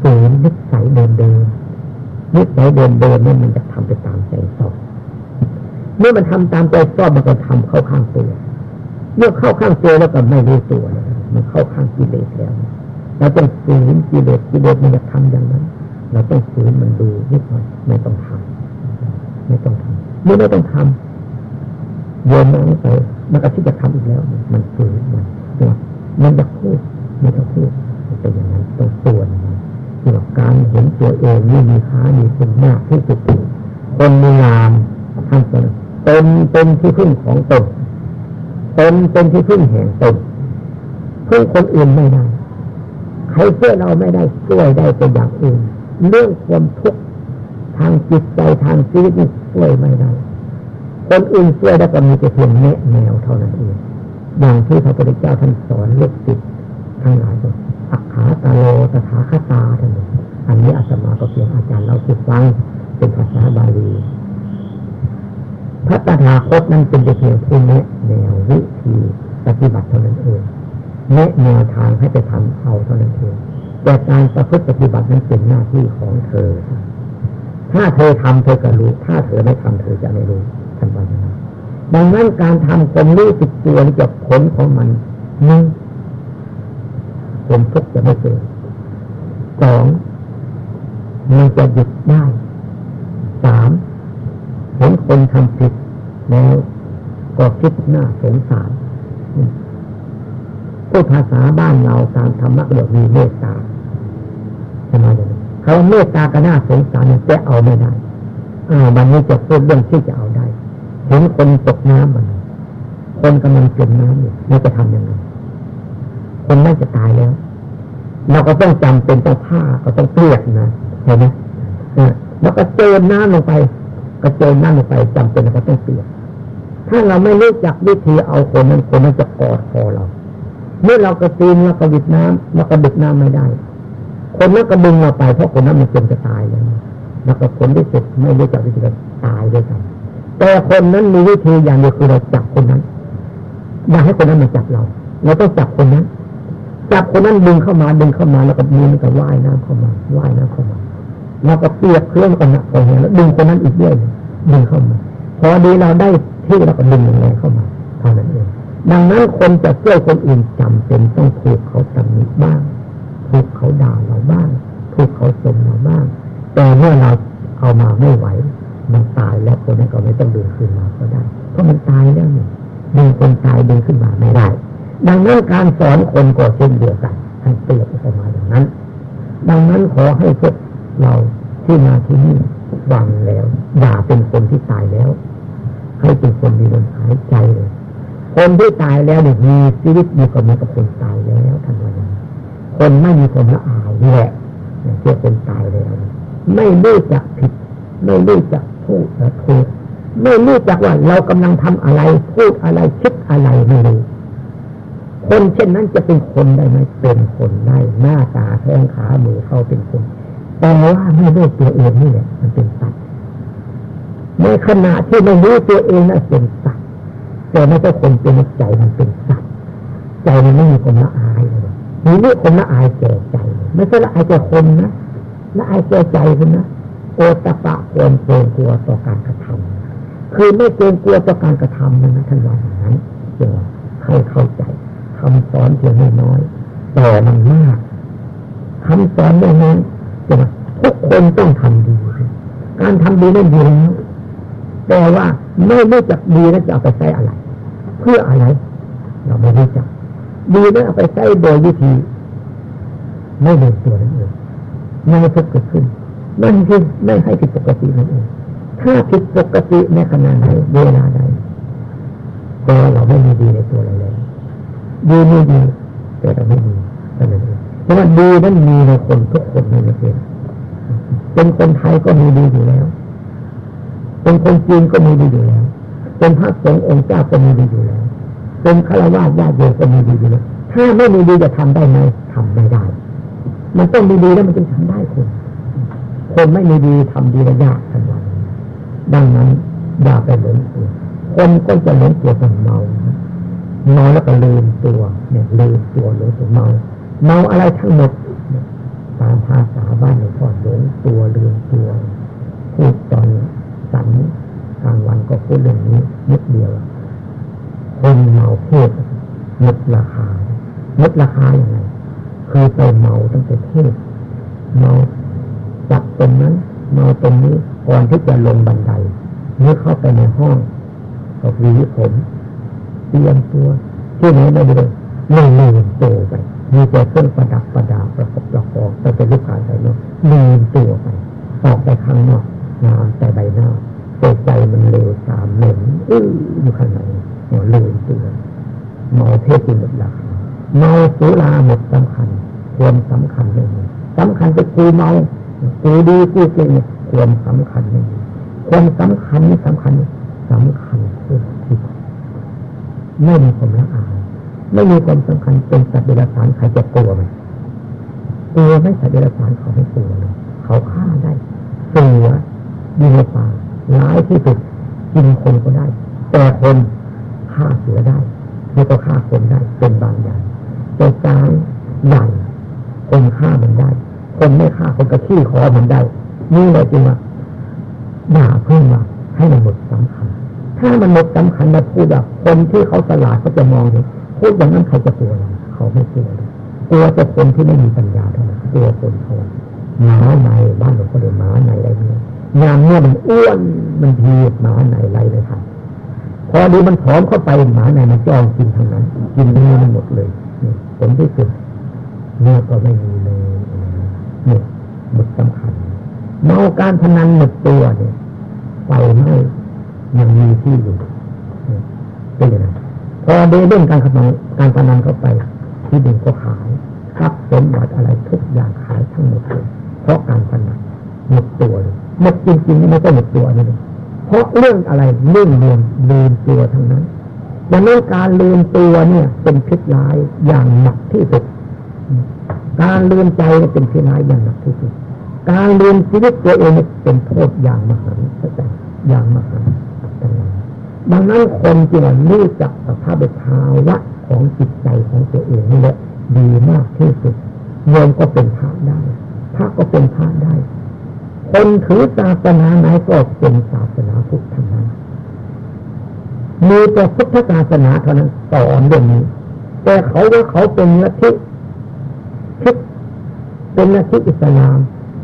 ฝืนนิสัยเดิมเดิมนิสัยเดิมเดิมนั่มันจะทำไปตามใจชอบเมื่อมันทำตามใจชอบมันก็ทำเข้าข้างตัวเมื่อเข้าข้างตัวแล้วก็ไม่รู้ตัวมันเข้าข้างกิเลสแล้วเราต้องฝืนกิเลสกิเลสมันจะทำอย่างนั้น เราต้องฝืนมันดูนิดหน่อยไม่ต้องทำ ไม่ต้องทำเมื่อไม่ต้องทำโยนมันไปมันก็ที่จะทำอีกแล้ว มันฝืนมันตัวมันจะพูดม่ต้องพูดเป็นอย่างนั้นต้องตัวมันที่ว่าการเห็นตัวเองนี่มีค่ามีคุณมากที่สุดคนมีงามท่านตนตนเป็นที่พึ่งของตนตนเป็นที่พึ่งแห่งตนพึ่งคนอื่นไม่ได้ใครช่วยเราไม่ได้ช่วยได้แต่อย่างอื่นเรื่องความทุกข์ ทางจิตใจทางชีวิตนี่ช่วยไม่ได้คนอื่นช่วยได้ก็มีแต่เพียงแนะแนวเท่านั้นเองอย่างที่พระพุทธเจ้าท่านสอนลูกศิษย์ทั้งหลายก็อักขาตาโลตถาคตาท่านอันนี้อาตมาก็เพียงอาจารย์เราคิดฟังเป็นภาษาบาลีพระตถาคตนั้นเป็นเพียงผู้แนะแนววิธีปฏิบัติเท่านั้นเองแนะแนวทางให้ไปทำเอาเท่านั้นเองแต่การประพฤติปฏิบัตินั้นเป็นหน้าที่ของเธอ ถ้าเธอทำเธอก็รู้ ถ้าเธอไม่ทำเธอจะไม่รู้ท่านว่าอย่างนั้นดังนั้นการทำความรู้สึกตัวนี่จะผลของมันหนึ่งความทุกข์จะไม่เกิดสองมันจะหยุดได้สามเห็นคนทำผิดแล้วก็คิดหน้าสงสารพูดภาษาบ้านเราตามธรรมะเรียกมีเมตตาใช่ไหม เขาเมตตาก็น่าสงสารเนี่ยจะเอาไม่ได้อ่าวันนี้จะพูดเรื่องที่จะเอาได้เห็นคนตกน้ำมันคนกำลังจมน้ำอยู่เราจะทำยังไงคนน่าจะตายแล้ว เราก็ต้องจำเป็นต้องผ้าก็ต้องเปียกนะเห็นไหมแล้วก็เจอน้ำลงไปกระจนน้ำลงไปจำเป็นเราก็ต้องเปียกถ้าเราไม่รู้จักวิธีเอาคนนั้นคนนั้นจะกอดคอเรา เมื่อเรากระตีนเรากระดิดน้ำเรากระดิดน้ำไม่ได้ คนนั้นก็ดึงเราไปเพราะคนนั้นมันจนจะตายแล้วแล้วก็ผลที่สุดไม่รู้จักวิธีการตายด้วยกันแต่คนนั้นมีวิธีอย่างเดียวคือเราจับคนนั้น อย่าให้คนนั้นมาจับเรา เราต้องจับคนนั้น จับคนนั้นดึงเข้ามาดึงเข้ามาแล้วก็มือมันก็ว่ายน้ำเข้ามาว่ายน้ำเข้ามาเราก็เปียกเครื่องกันหนักพอเห็นแล้วดึงคนนั้นอีกด้วยดึงเข้ามา พอดีเราได้ที่เราก็ดึงแรงเข้ามาเท่านั้นเองดังนั้นคนจะช่วยคนอื่นจำเป็นต้องถูกเขาตำหนิบ้าง ถูกเขาด่าเราบ้างถูกเขาชมเราบ้าง แต่เมื่อเราเอามาไม่ไหว มันตายแล้วคนนั้นก็ไม่ต้องดึงขึ้นมาก็ได้เพราะมันตายแล้วนี่ดึงคนตายดึงขึ้นมาไม่ได้ ดังนั้นการสอนคนก็เช่นเดียวกันท่านเปรียบออกมาอย่างนั้น ดังนั้นขอให้พวกเราที่มาที่นี่วังแล้ว อย่าเป็นคนที่ตายแล้ว ให้เป็นคนมีลมหายใจเลยคนที่ตายแล้วเนี่ยมีชีวิตอยู่กับมันกับคนตายแล้วท่านว่าอย่าง คนไม่มีความละอายนี่แหละเชื่อคนตายแล้วไม่รู้จักผิด ไม่รู้จักพูดและถูกไม่รู้จักว่าเรากำลังทำอะไร พูดอะไรคิดอะไรไม่รู้คนเช่นนั้นจะเป็นคนได้ไหมเป็นคนได้หน้าตาแข้งขามือเขาเป็นคนแต่ว่าไม่รู้ตัวเองนี่แหละมันเป็นสัตว์ในขณะที่ไม่รู้ตัวเองนั่นเป็นสัตว์แต่ไม่ใช่คนเป็นใจมันเป็นสัตว์ใจมันไม่มีคนละอาย มีนี่คนละอายแก่ใจ ไม่ใช่ละอายแก่คนนะละอายแก่ใจคุณนะโอตปะควรเกรงกลัวต่อการกระทำคือไม่เกรงกลัวต่อการกระทำนะท่านว่าอย่างนั้นเดี๋ยวให้เข้าใจคำสอนเพียงน้อยแต่มันมากคำสอนน้อยใช่ไหมทุกคนต้องทำดี การทำดีนั่นดีแล้วแต่ว่าไม่รู้จักดีแล้วจะเอาไปใช้อะไร เพื่ออะไร เราไม่รู้จัก ดีแล้วไปใช้โดยวิธีไม่เดินตัวนั่นเองไม่ให้ทุกข์เกิดขึ้นนั่นคือไม่ให้ผิดปกตินั่นเองถ้าผิดปกติในขณะไหนเวลาใดก็เราไม่มีดีในตัวเราเลยดีไม่ดีแต่เราไม่มีนั่นเองเพราะว่าดีนั้นมีในคนทุกคนในประเทศเป็นคนไทยก็มีดีอยู่แล้ว เป็นคนจีนก็มีดีอยู่แล้ว เป็นพระสงฆ์องค์เจ้าก็มีดีอยู่แล้ว เป็นฆราวาสญาติโยมก็มีดีอยู่แล้วถ้าไม่มีดีจะทำได้ไหมทำไม่ได้ มันต้องมีดีแล้วมันจึงทำได้คนคนไม่มีดีทำดีระยากทันวันดังนั้นอย่าไปหลงตัวคนก็จะหลงตัวเป็นเมาเมาแล้วก็ลืมตัวเนี่ยลืมตัวหลงตัวเมาเมาอะไรทั้งหมดตามภาษาบ้านหลวงพ่อหลงตัวลืมตัวพูดตอนสันกลางวันก็พูดเรื่องนี้นิดเดียว คนเมาเพศลดราคาลดราคาอย่างไรคือไปเมาตั้งแต่เทศเมาจับตรงนั้นเมาตรงนี้ก่อนที่จะลงบันไดเมื่อเข้าไปในห้องก็วีผมเตรียมตัวที่ไหนไม่ได้ไม่ลืมตัวไปมีแต่เครื่องประดับประดาประกอบประกอบแต่เป็นลูกค้าใส่เนาะลืมตัวไปออกไปข้างนอกงามแต่ใบหน้าต่ใจมันเร็วตามเหม็นอื้ออยู่ข้างในหัว ลืมตัวเมาเพศที่หมดราคาเมาสุราหมดสำคัญ ควรสำคัญเลยสำคัญไปกูเมากูดีกูเก่งควรสำคัญเลยควรสำคัญนี่สำคัญสำคัญคือที่ไม่มีความละอายไม่มีความสำคัญเป็นสัตว์เดรัจฉานใครจะกลัวไหมกลัวไม่สัตว์เดรัจฉานเขาไม่กลัวเลยเขาฆ่าได้เสือดีในป่าร้ายที่สุดกินคนก็ได้ แต่คน ฆ่าเสือได้แล้วก็ฆ่าคนได้เป็นบางอย่างแต่กลางใหญ่คนฆ่ามันได้ คนไม่ฆ่าคนก็ขี้คอมันได้ นี่เลยจริงว่าอย่าเพิ่งว่าให้มันหมดสำคัญ ถ้ามันหมดสำคัญมาพูดแบบคนที่เขาสลาดเขาจะมองเห็นพูดอย่างนั้นใครจะกลัวเราเขาไม่กลัวเลยกลัวแต่คนที่ไม่มีปัญญาเท่านั้นกลัวคนเขาหมาในบ้านเราก็เรียกหมาในอะไรเนี่ยงามเนี่ยมันอ้วนมันทีหมาในไรเลยค่ะ พอดีมันผอมเข้าไปหมาในมันจ้องกินทางนั้น กินเนื้อมันหมดเลยผลที่สุดเนื้อก็ไม่มีเลยเนี่ยหมดสำคัญเมาการพนันหมดตัวเนี่ยไฟไหม้ยังมีที่อยู่เป็นยังไงพอเดินเรื่องการพนันการพนันเข้าไป ที่ดินก็ขายทรัพย์สมบัติอะไรทุกอย่างขายทั้งหมดเลยเพราะการพนันหมดตัวเลยหมดจริงๆไม่ใช่หมดตัวนี่เลย เพราะเรื่องอะไรเรื่องเรียนลืมตัวทั้งนั้นดังนั้นการลืมตัวเนี่ย เป็นพิษร้ายอย่างหนักที่สุด การลืมใจเป็นพิษร้ายอย่างหนักที่สุด การลืมชีวิตตัวเองเป็นโทษอย่างมหันต์เข้าใจอย่างมหันต์ดังนั้นคนจึงรู้จักสภาพภาวะของจิตใจของตัวเองนี่แหละดีมากที่สุดโยมก็เป็นพระได้พระก็เป็นพระได้ คนถือศาสนาไหนก็เป็นศาสนาพุทธทั้งนั้นมีแต่พุทธศาสนาเท่านั้นสอนเรื่องนี้ แต่เขาว่าเขาเป็นลัทธิคิดเป็นลัทธิอิสลาม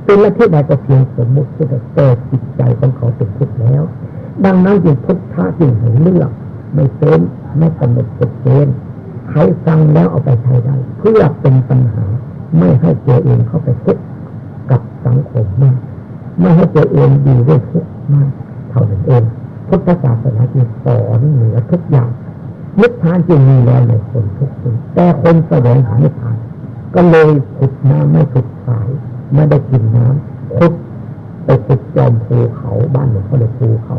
เป็นลัทธิใดก็เพียงสมมุติแต่จิตใจของเขาเป็นพุทธแล้ว ดังนั้นจึงพุทธะจึงให้เลือกไม่เป็นไม่กำหนดกฎเกณฑ์ใครฟังแล้วเอาไปใช้ได้ เพื่อเป็นปัญหาไม่ให้ตัวเองเข้าไปทุกกับสังคมมาก ไม่ให้ตัวเองอยู่ด้วยทุกข์มากเท่านั้นเองพุทธศาสนาจึงสอนเหนือทุกอย่างนิพพานจึงมีแล้วในคนทุกคนแต่คนแสวงหานิพพาน ก็เลยขุดน้ำไม่ขุดสาย ไม่ได้กินน้ำขุดไปขุดจอมภูเขาบ้านหลวงพ่อเลยภูเขา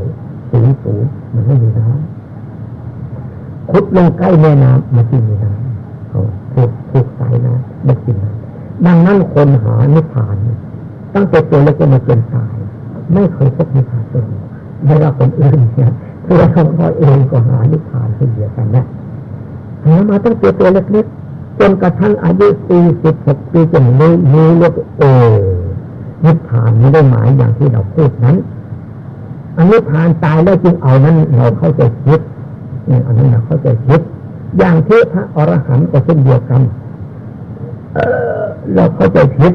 สูงสูงมันไม่มีน้ำขุดลงใกล้แม่น้ำมันจึงมีน้ำเขาขุดขุดสายน้ำไม่กินน้ำดังนั้นคนหานิพพาน ตั้งแต่ตัวเล็กจนมาจนตาย ไม่เคยพบนิพพานเลยไม่ว่าคนอื่นเนี่ยตัวหลวงพ่อเองก็หานิพพานเช่นเดียวกันนะหามาตั้งแต่ตัวเล็กๆจนกระทั่งอายุสี่สิบหกปีจนรู้รู้ว่าโอ้นิพพานไม่ได้หมายอย่างที่เราพูดนั้นอันนิพพานตายแล้วจึงเอานั้นเราเข้าใจคิดเนี่ยอันนี้เราเข้าใจคิด อย่างที่พระอรหันต์ก็เช่นเดียวกันเออเราเข้าใจผิด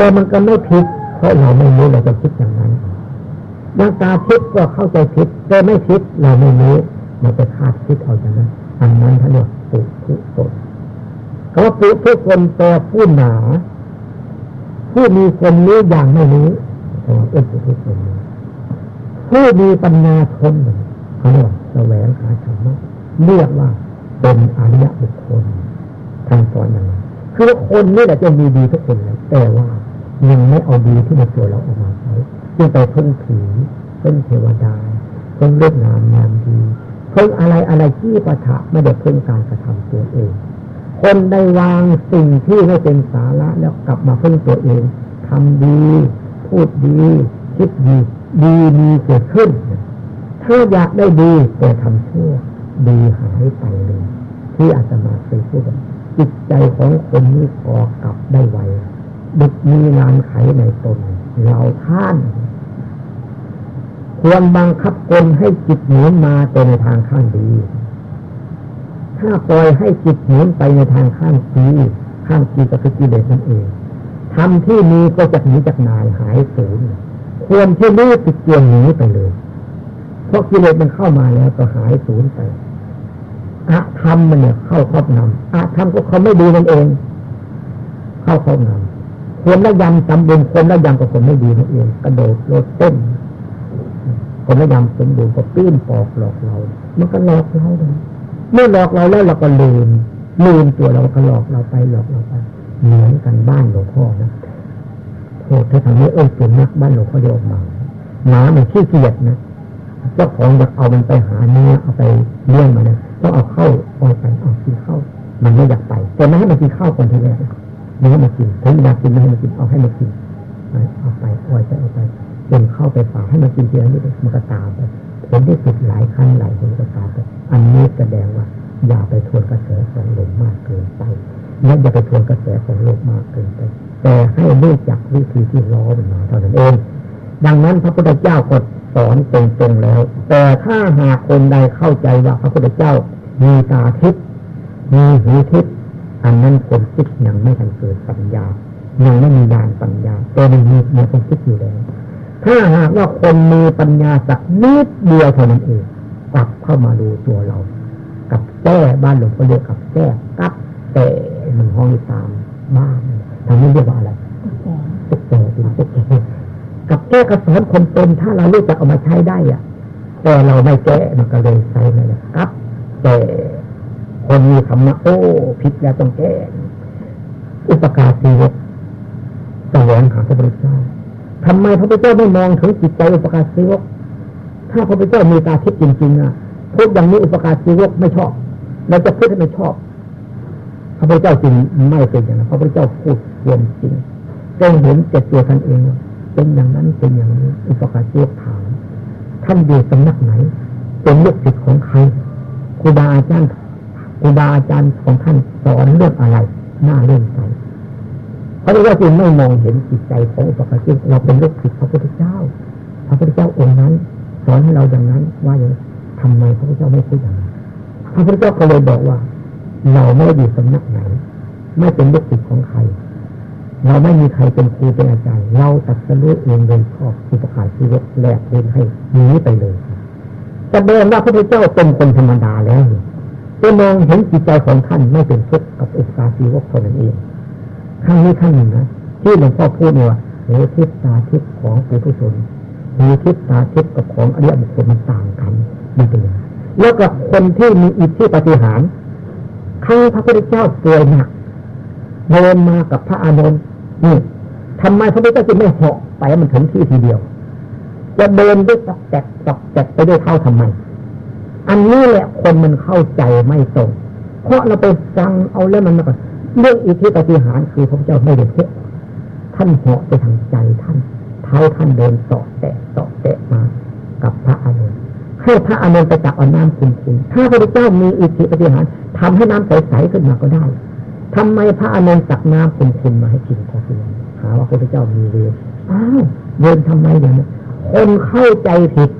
แต่มันก็ไม่ผิด เพราะเราไม่รู้เราจะคิดอย่างนั้นยังตาพิษก็เข้าใจผิด แต่ไม่ผิดเราไม่รู้มันจะคาดคิดเอาจากนั้นอันนั้นท่านเรียกปุถุชนเขาปุถุชนแปลผู้หนาผู้มีคนรู้อย่างไม่รู้เขาเป็นปุถุชนผู้มีปัญญาชนเขาเรียกว่าแสวงหาธรรมะเรียกว่าเป็นอริยบุคคลทางสอนอย่างนั้นคือคนนี่แหละจะมีดีทุกคนแล้วแต่ว่า ยังไม่เอาดีที่ในตัวเราออกมาใช้จึงไปพึ่งผีพึ่งเทวดาพึ่งเลือกงามงามดีพึ่งอะไรอะไรที่ประทะไม่ได้พึ่งการกระทำตัวเอง คนได้วางสิ่งที่ไม่เป็นสาระแล้วกลับมาพึ่งตัวเองทำดี พูดดี คิดดีดีมีเกิดขึ้น ถ้าอยากได้ดีแต่ทำชั่วดีหายไปเลย ที่อาตมาเคยพูดจิตใจของคนนี้พอกลับได้ไว ดุดมีงานไขในตนเราท่าน ควรบังคับตนให้จิตหมุนมาแต่ในทางข้างดี ถ้าปล่อยให้จิตหมุนไปในทางข้างดีข้างดีก็คือกิเลสนั่นเองทำที่มีก็จะหนีจากนายหายสูญควรที่รู้ติดเกียงหนีไปเลย เพราะกิเลสมันเข้ามาแล้วก็หายสูญไปอะธรรมมันเนี่ยเข้าครอบงำอะธรรมก็เขาไม่ดีนั่นเอง เข้าครอบงำ คนละยำสมบูรณ์คนละยำกับคนไม่ดีนั่นเองกระโดดโลดเต้นคนละยำสมบูรณ์ก็ปีนปอกหลอกเรา มันก็หลอกเราเลยเมื่อหลอกเราแล้วเราก็ลืมลืมตัวเราก็หลอกเราไปหลอกเราไปเหมือนกันบ้านหลวงพ่อนะโทษถ้าทำนี้เอ้ยเป็นนักบ้านหลวงพ่อโยกมาหมามันขี้เกียจนะเจ้าของอยากเอามันไปหาเนื้อเอาไปเลี้ยงมันนะต้องเอาเข้าปล่อยไปเอากินข้า มันไม่อยากไปแต่ไม่ให้มันกินข้าวก่อนทีแรกไม่ให้มันกินถึงอยากกินไม่ให้มันกินเอาให้มันกินเอาไปปล่อยไปเอาไปจนเข้าไปฝากให้มันกินเทีละนิดมันก็ตามไปผลที่สุดหลายครั้งหลายคนก็ตามไปอันนี้แสดงว่าอย่าไปทวนกระแสของลมมากเกินไปและอย่าไปทวนกระแสของโลกมากเกินไป แต่ให้รู้จักวิธีที่ล้อมันมาเท่านั้นเองดังนั้นพระพุทธเจ้ากดสอนตรงๆแล้ว แต่ถ้าหากคนใดเข้าใจว่าพระพุทธเจ้ามีตาทิพย์มีหูทิพย์ อันนั้นคนคิดยังไม่ทันเกิดปัญญา ยังไม่มีญาณปัญญาแต่มันมีมันคนคิดอยู่แล้ว ถ้าหากว่าคนมีปัญญาสักนิดเดียวเท่านั้นเองกลับเข้ามาดูตัวเรา กับแก้บ้านหลวงพ่อเรียกกับแก้กับแต่มันห้องตามบ้านทำนี้เรียกว่าอะไรตุ๊กแกตุ๊กแกกับแก้กระสอนคนเป็นถ้าเรารู้จักเอามาใช้ได้อะ แต่เราไม่แก้มันก็เลยใส่เลยครับแต่ คนมีธรรมะโอ้ผิดแล้วต้องแก้อุปการสีวกแสวงหาพระพุทธเจ้าทำไมพระพุทธเจ้าไม่มองถึงจิตใจอุปการสีวกถ้าพระพุทธเจ้ามีตาทิพย์จริงๆอะพูดอย่างนี้อุปการสีวกไม่ชอบเราจะพูดให้ไม่ชอบ พระพุทธเจ้าจริงไม่เป็นอย่างนั้นพระพุทธเจ้าพูดความจริงจงเห็นเจ็ตัวท่านเองเป็นอย่างนั้นเป็นอย่างนี้ อุปการสีวกถามท่านอยู่สำนักไหน เป็นลูกศิษย์ของใครครูบาอาจารย์ ครูบาอาจารย์ของท่านสอนเรื่องอะไรน้าเรื่องใจพระพุทธเจ้าจึงไม่มองเห็นจิตใจของอุปการะเราเป็นลูกศิษย์พระพุทธเจ้า พระพุทธเจ้าองค์นั้น สอนให้เราอย่างนั้นว่าอย่างทำไมพระพุทธเจ้าไม่พูดอย่างนั้นพระพุทธเจ้าก็เลยบอกว่า เราไม่ได้อยู่สำนักไหน ไม่เป็นลูกศิษย์ของใคร เราไม่มีใครเป็นครูเป็นอาจารย์ เราตัดสรู้เองโดยชอบอุปการชีวิตแลกเล่นให้หนีไปเลยแสดงว่าพระพุทธเจ้าเป็นคนธรรมดาแล้ว จะมองเห็นจิตใจของท่านไม่เป็นทุกข์กับอุปการชีวกเท่านั้นเองข้างนี้ข้างหนึ่งนะที่หลวงพ่อพูดเนี่ยว่าหูทิพตาทิพของปุถุชนหูทิพตาทิพกับของอริยบุคคลมันต่างกันมันเป็นอย่างแล้วก็คนที่มีอิทธิปฏิหารครั้งพระพุทธเจ้าป่วยหนักเดินมากับพระอานนท์นี่ทำไมพระพุทธเจ้าจึงไม่เหาะไปมันถึงที่ทีเดียว จะเดินด้วยตอกแจกตอกแจกไปด้วยเท้าทำไม อันนี้แหละคนมันเข้าใจไม่ตรง เพราะเราไปฟังเอาแล้วมันก่อนเรื่องอิทธิปฏิหารคือพระเจ้าไม่ได้เทท่านเหาะไปทางใจท่าน เท้าท่านเดินต่อแตะต่อแตะมา กับพระอานนท์ให้พระอานนท์ไปจับเอาน้ำคุณคุณถ้าพระเจ้ามีอิทธิปฏิหารทำให้น้ำใสๆขึ้นมาก็ได้ทำไมพระอานนท์ตักน้ำคุณคุณมาให้กินพอเพียงหาว่าพระเจ้ามีเวรอ้าวเวรทำไมอย่างนี้คนเข้าใจผิด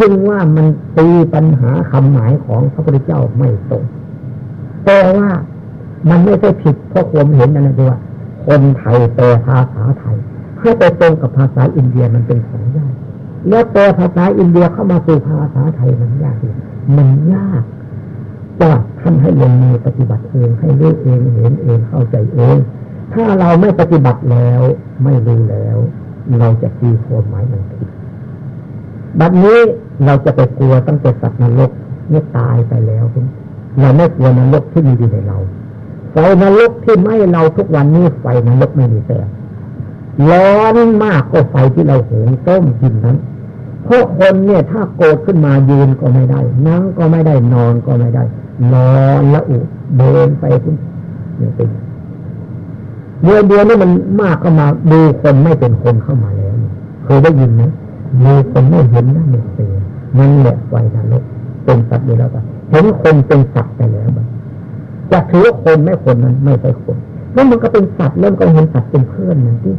จึงว่ามันตีปัญหาคำหมายของพระพุทธเจ้าไม่ตรงแต่ว่ามันไม่ใช่ผิดเพราะความเห็นนั่นเองว่า คนไทยแปลภาษาไทยให้ไปตรงกับภาษาอินเดียมันเป็นของยาก แล้วแปลภาษาอินเดียเข้ามาสู่ภาษาไทยมันยากมันยากจะท่านให้ลงมือปฏิบัติเองให้รู้เองเห็นเองเข้าใจเอง ถ้าเราไม่ปฏิบัติแล้ว ไม่รู้แล้ว เราจะตีความหมายมันผิดบัดนี้ เราจะไปกลัวตั้งแต่สัตว์นรกเนี่ยตายไปแล้วเราไม่กลัวนรกที่มีอยู่ในเราไฟนรกที่ไหม้เราทุกวันนี้ไฟนรกไม่มีแสงร้อนมากก็ไฟที่เราหุงต้มกินนั้นเพราะคนเนี่ยถ้าโกรธขึ้นมายืนก็ไม่ได้ นั่งก็ไม่ได้นอนก็ไม่ได้นอนละอุเดินไปคุณนี่เป็นเดือนเดือนนี่มันมากก็มาดูคนไม่เป็นคนเข้ามาแล้วเคยได้ยินไหมมีคนไม่เห็นนะเม็นเสีย นั่นแหละไฟนรกเป็นสัตว์อยู่แล้วกันเห็นคนเป็นสัตว์ไปแล้วบ้างจะถือคนไม่คนนั้นไม่ใช่คนแล้วมันก็เป็นสัตว์เริ่มก็เห็นสัตว์เป็นเพื่อนนั่นที่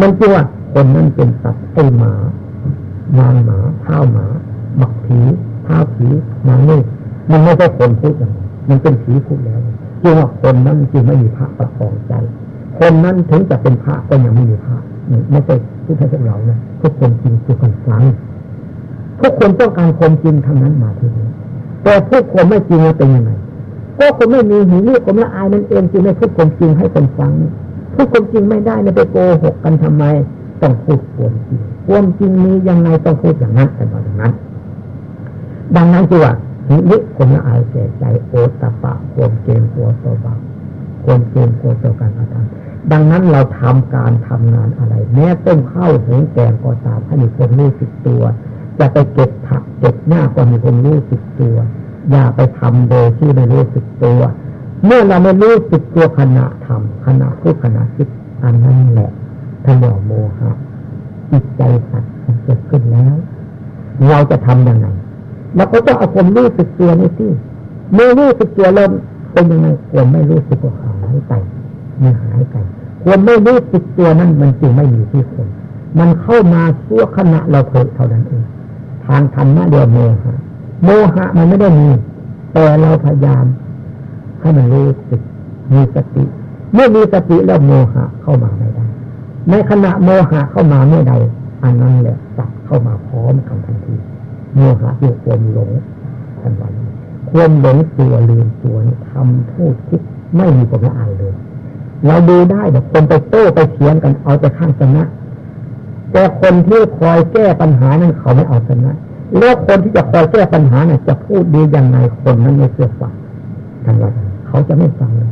มันคิดว่าคนนั้นเป็นสัตว์ไอหมานางหมาเท้าหมาบักผีเท้าผีนางนี่มันไม่ใช่คนพูดอย่างนี้มันเป็นผีพูดแล้วจึงว่าคนนั้นจึงไม่มีพระประคองใจ คนนั้นถึงจะเป็นพระก็ยังไม่มีพระไม่ใช่ทุกท่านพวกเรานะทุกคนจริงทุกคนฟัง ทุกคนต้องการความจริงทั้งนั้นมาที่นี้แต่ผู้คนไม่จริงเป็นยังไงก็คนไม่มีหิริผมละอายนั่นเองจึงไม่พูดความจริงให้คนฟังพูดความจริงไม่ได้เนี่ยไปโกหกกันทำไมต้องพูดความจริงความจริงมียังไงต้องพูดอย่างนั้นแต่ว่าอย่างนั้น ดังนั้นจีว่าหิริผมละอายเสียใจโอตปะความเกรงกลัวตัวบาความเกรงกลัวต่อการกระทำดังนั้นเราทำการทำงานอะไร แม้ต้มข้าวหุงแกงก็ตามให้มีความรู้สึกตัว จะไปเก็บผักเก็บหน้าก็มีความรู้สึกตัว อย่าไปทำโดยที่ไม่รู้สึกตัว เมื่อเราไม่รู้สึกตัวขณะทำขณะพูดขณะคิดอันนั้นแหละท่านบอกโมหะจิตใจสัตว์มันเกิดขึ้นแล้ว เราจะทํำยังไงเราก็ต้องเอาความรู้สึกตัวนี่สิเมื่อรู้สึกตัวเริ่มเป็นยังไงความไม่รู้สึกก็หายไปมันหายไปความไม่รู้สึกตัวนั้นมันจึงไม่มีที่คน มันเข้ามาชั่วขณะเราเพิดเท่านั้นเอง ทางธรรมะเดียวโมหะโมหะมันไม่ได้มีแต่เราพยายามให้มันรู้สึกมีสติ เมื่อมีสติแล้วโมหะเข้ามาไม่ได้ ในขณะโมหะเข้ามาเมื่อใดอันนั้นแหละสัตว์เข้ามาพร้อมกันทันที โมหะอยู่ความหลงทันวันความหลงตัวลืมตัวทำพูดคิดไม่มีความละอายเลย เราดูได้แบบคนไปโต้ไปเถียงกันเอาแต่ข้างชนะ แต่คนที่คอยแก้ปัญหานั้นเขาไม่เอาชนะแล้วคนที่จะคอยแก้ปัญหาเนี่ยจะพูดดีอย่างไรคนนั้นไม่เชื่อฟังท่านว่าเขาจะไม่ฟังเลย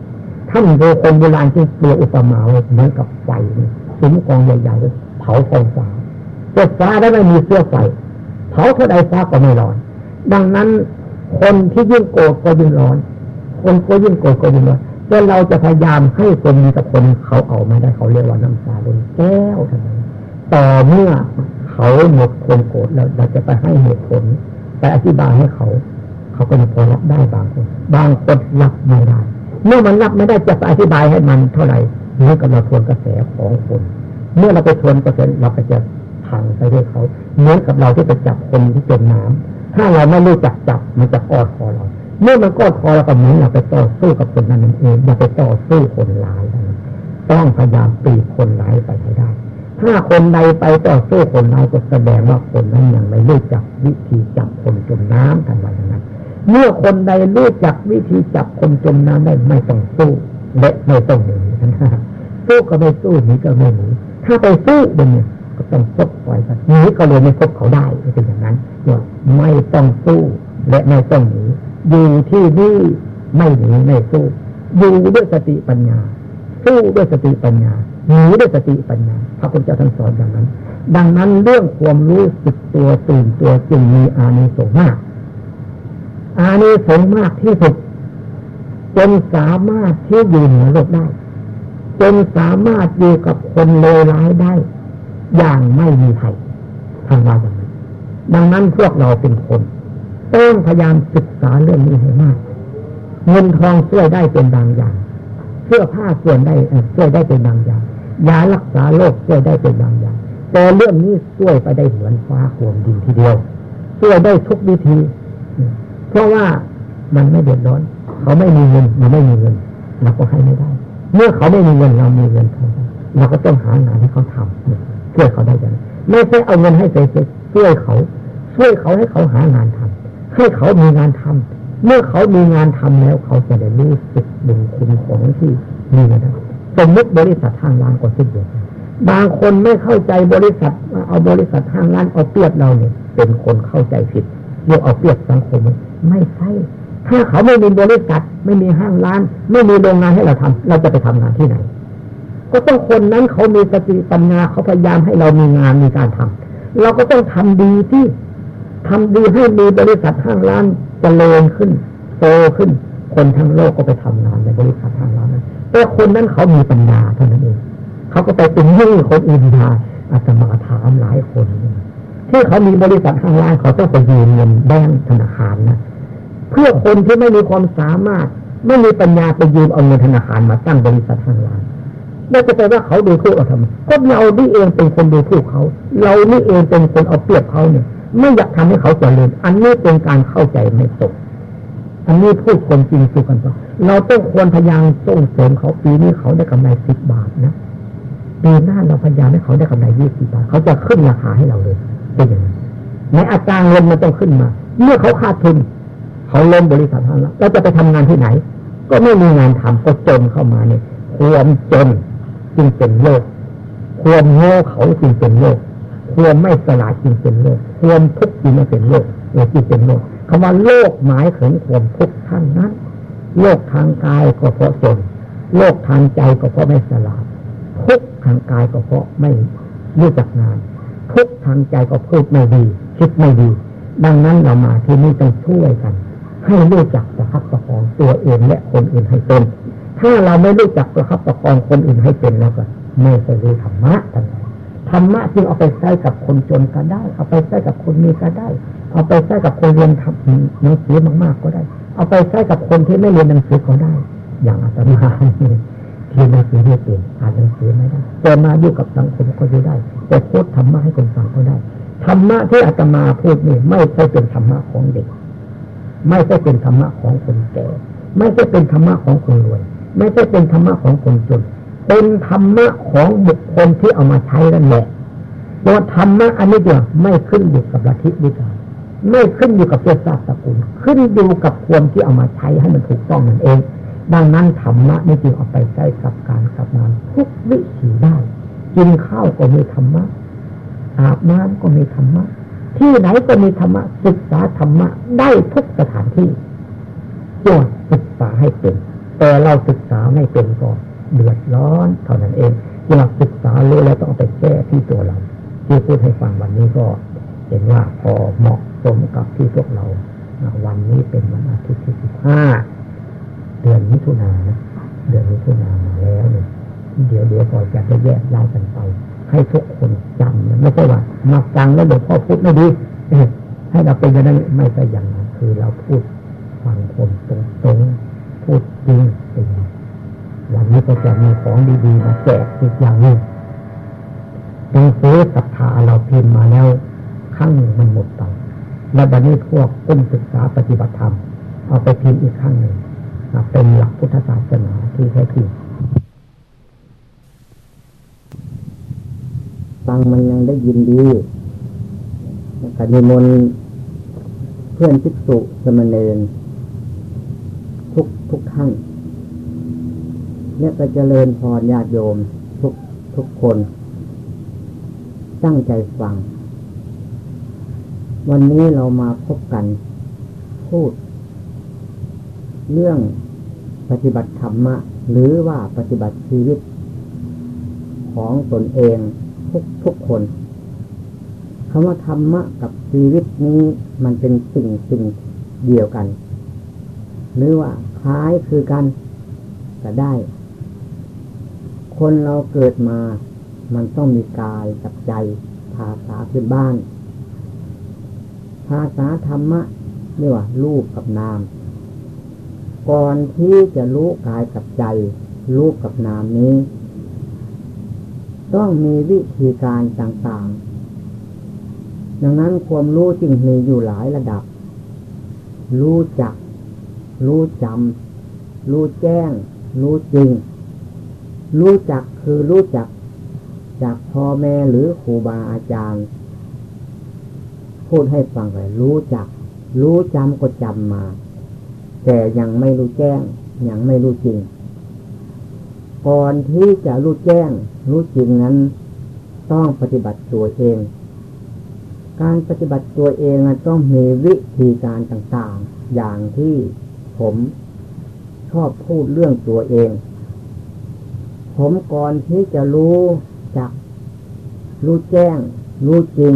ท่านดูคนโบราณที่เปรียอุปมาเหมือนกับไฟซุ้มกองใหญ่ๆเผาไฟฟ้าเสื้อฟ้าได้ไม่มีเสื้อไฟเผาเท่าใดฟ้าก็ไม่ร้อน ดังนั้นคนที่ยิ่งโกรธก็ยิ่งร้อน คนก็ยิ่งโกรธก็ยิ่งร้อนแต่เราจะพยายามให้คนมีกับคนเขาเอาไม่ได้เขาเรียกว่าน้ำตาบนแก้วท่าน ต่อเมื่อเขาหมดความโกรธแล้วเราจะไปให้เหตุผลไปอธิบายให้เขา เขาก็จะพอรับได้บางคนบางคนรับไม่ได้ เมื่อมันรับไม่ได้จะไปอธิบายให้มันเท่าไหร่เมื่อกับเราทวนกระแสของคน เมื่อเราไปทวนกระแสเราก็จะพังไปด้วยเขาเหมือนกับเราที่ไปจับคนที่จมน้ำถ้าเราไม่รู้จักจับมันจะกอดคอเรา เมื่อมันกอดคอเราก็เหมือนเราไปต่อสู้กับคนนั้นเองอย่าไปต่อสู้คนร้ายต้องพยายามปีคนร้ายไปให้ได้ ถ้าคนใดไปต่อสู้คนร้าก็แสดงว่าคนนั้นยังไม่รู้จักวิธีจับคนจมน้ำกันไว้นั้นเมื่อคนใดรู้จักวิธีจับคนจมน้ำได้ไม่ต้องสู้และไม่ต้องหนีนะสู้ก็ไม่สู้หนีก็ไม่หนีถ้าไปสู้เนี่ยก็ต้องพบปล่อยกันหนีก็เลยไม่พบเขาได้เป็นอย่างนั้นเนี่ยไม่ต้องสู้และไม่ต้องหนีอยู่ที่นี่ไม่หนีไม่สู้อยู่ด้วยสติปัญญา สู้ด้วยสติปัญญา หนีด้วยสติปัญญาพระพุทธเจ้าท่านสอนอย่างนั้น ดังนั้นเรื่องความรู้สึกตัวตื่นตัวจึงมีอานิสงส์มาก อานิสงส์มากที่สุดจนสามารถที่อยู่เหนือโลกได้จนสามารถอยู่กับคนเลวร้ายได้ อย่างไม่มีภัยทางวาอย่างนั้นดังนั้นพวกเราเป็นคนต้องพยายามศึกษาเรื่องนี้ให้มาก เงินทองช่วยได้เป็นบางอย่าง เสื้อผ้าส่วนได้ช่วยได้เป็นบางอย่าง ยารักษาโรคช่วยได้เป็นบางอย่าง แต่เรื่องนี้ช่วยไปได้เหมือนฟ้าขวมดินทีเดียวช่วยได้ทุกวิธี เพราะว่ามันไม่เดือดร้อน เขาไม่มีเงินเราไม่มีเงินเราก็ให้ไม่ได้ เมื่อเขาไม่มีเงินเรามีเงินเขาเราก็ต้องหางานให้เขาทำช่วยเขาได้ยังไม่ใช่เอาเงินให้เฉยๆช่วยเขา ช่วยเขาให้เขาหางานทำให้เขามีงานทำเมื่อเขามีงานทำแล้ว เขาจะได้รู้สึกบุญคุณของที่มีนะ สมมติบริษัททางร้านก็เช่นเดียวกันบางคนไม่เข้าใจบริษัทเอาบริษัททางร้านเอาเปรียบเราเนี่ย เป็นคนเข้าใจผิดเรียกเอาเปรียบสังคมไม่ใช่ถ้าเขาไม่มีบริษัท ไม่มีห้างร้าน ไม่มีโรงงานให้เราทำเราจะไปทำงานที่ไหน ก็ต้องคนนั้นเขามีสติปัญญาเขาพยายามให้เรามีงานมีการทำเราก็ต้องทำดีที่ทำดีให้มีบริษัทห้างร้านเจริญขึ้น โตขึ้น คนทั้งโลกก็ไปทำงานในบริษัทห้าง แต่คนนั้นเขามีปัญญาเท่านั้นเองเขาก็ไปเป็นยี่คนอื่นได้อาตมาถามหลายคนที่เขามีบริษัทห้างร้านเขาต้องไปยืมเงินแบงก์ธนาคารนะเพื่อคนที่ไม่มีความสามารถ ไม่มีปัญญาไปยืมเอาเงินธนาคารมาตั้งบริษัทห้างร้านน่าจะแปลว่าเขาดูถูกเราทำก็เรานี่เองเป็นคนดูถูกเขา เรานี่เองเป็นคนเอาเปรียบเขาเนี่ย ไม่อยากทำให้เขาเจริญอันนี้เป็นการเข้าใจไม่ตกอันนี้พูดความจริงสู่กันต่อ เราต้องควรพยายามส่งเสริมเขาปีนี้เขาได้กำไรสิบบาทนะปีหน้าเราพยายามให้เขาได้กำไรยี่สิบบาท เขาจะขึ้นราคาให้เราเลยเป็นอย่างนี้ในอัตราเงินมันต้องขึ้นมา เมื่อเขาขาดทุน เขาล้มบริษัททางแล้วเราจะไปทำงานที่ไหน ก็ไม่มีงานทำก็จนเข้ามาเนี่ยความจนจึงเป็นโลกความโง่เขาจึงเป็นโลกความไม่สลาดจึงเป็นโลกความทุกข์จึงไม่เป็นโลกเอจึงเป็นโลกคำว่าโลกหมายถึงความทุกข์ทั้งนั้น โลกทางกายก็เพราะจนโลกทางใจก็เพราะไม่สลาดทุกทางกายก็เพราะไม่รู้จักงาน ทุกทางใจก็พูดไม่ดี คิดไม่ดี ดังนั้นเรามาที่นี่ต้องช่วยกัน ให้รู้จักประคับประคองตัวเองและคนอื่นให้เป็นถ้าเราไม่รู้จักประคับประคองคนอื่นให้เป็นแล้วก็ไม่เคยรู้ธรรมะกันธรรมะจึงเอาไปใช้กับคนจนก็ได้ เอาไปใช้กับคนมีก็ได้ เอาไปใช้กับคนเรียนหนังสือมากๆก็ได้ เอาไปใช้กับคนที่ไม่เรียนหนังสือก็ได้ อย่างอาตมาเรียนหนังสือไม่เป็นอ่านหนังสือไม่ได้แต่มาอยู่กับสังคมก็อยู่ได้ แต่พูดธรรมะให้คนฟังก็ได้ธรรมะที่อาตมาพูดนี่ไม่ใช่เป็นธรรมะของเด็ก ไม่ใช่เป็นธรรมะของคนแก่ไม่ใช่เป็นธรรมะของคนรวย ไม่ใช่เป็นธรรมะของคนจน เป็นธรรมะของบุคคลที่เอามาใช้นั่นแหละตัวธรรมะอันนี้เดียวไม่ขึ้นอยู่กับลัทธิวิชา ไม่ขึ้นอยู่กับเชื้อชาสกุล ขึ้นอยู่กับควรที่เอามาใช้ให้มันถูกต้องนั่นเอง ดังนั้นธรรมะนี่จึงเอาไปใช้กับการกับงานทุกวิถีได้ กินข้าวก็มีธรรมะ อาบน้ำก็มีธรรมะ ที่ไหนก็มีธรรมะ ศึกษาธรรมะได้ทุกสถานที่จงศึกษาให้เป็น แต่เราศึกษาไม่เป็นก็เดือดร้อนเท่านั้นเองเราศึกษารู้แล้วต้องไปแก้ที่ตัวเราที่พูดให้ฟังวันนี้ก็ เห็นว่าพอเหมาะสมกับที่พวกเรา วันนี้เป็นวันอาทิตย์ที่สิบห้าเดือนมิถุนานะเดือนมิถุนามาแล้วเนี่ยเดี๋ยวเดี๋ยวพอจะได้แยกย้ายกันไป ให้ทุกคนจำนะไม่ใช่ว่ามาฟังแล้วหลวงพ่อพูดไม่ดีให้เราเป็นอย่างนั้นไม่ใช่อย่างนั้นคือเราพูดฟังคนตรงตรงพูดจริงเป็นวันนี้ก็จะมีของดีๆมาแจกอีกอย่างหนึ่งหนังสือศรัทธาเราพิมพ์มาแล้ว ครั้งหนึ่งมันหมดไปแล้วบัดนี้พวกกุ้มศึกษาปฏิบัติธรรมเอาไปพิมพ์อีกครั้งหนึ่งเป็นหลักพุทธศาสนาที่แท้จริงฟังมันยังได้ยินดีกนิมนเพื่อนภิกษุสมณเณรทุกทุกขั้งเนี่ยก็เจริญพรญาติโยมทุกทุกคน ตั้งใจฟัง วันนี้เรามาพบกัน พูด เรื่องปฏิบัติธรรมะ หรือว่าปฏิบัติชีวิต ของตนเองทุกทุกคนคำว่าธรรมะกับชีวิตนี้มันเป็นสิ่งสิ่งเดียวกัน หรือว่าคล้ายคือกันก็ได้ คนเราเกิดมา มันต้องมีกายกับใจภาษาพื้นบ้าน ภาษาธรรมะเรียกว่ารูปกับนาม ก่อนที่จะรู้กายกับใจ รูปกับนามนี้ ต้องมีวิธีการต่างๆ ดังนั้นความรู้จึงมีอยู่หลายระดับ รู้จัก รู้จำ รู้แจ้ง รู้จริง รู้จักคือรู้จักจากพ่อแม่หรือครูบาอาจารย์ พูดให้ฟังเลยรู้จัก รู้จำก็จำมา แต่ยังไม่รู้แจ้ง ยังไม่รู้จริง ก่อนที่จะรู้แจ้ง รู้จริงนั้น ต้องปฏิบัติตัวเอง การปฏิบัติตัวเองต้องมีวิธีการต่างๆ อย่างที่ผมชอบพูดเรื่องตัวเอง ผมก่อนที่จะรู้จัก รู้แจ้ง รู้จริง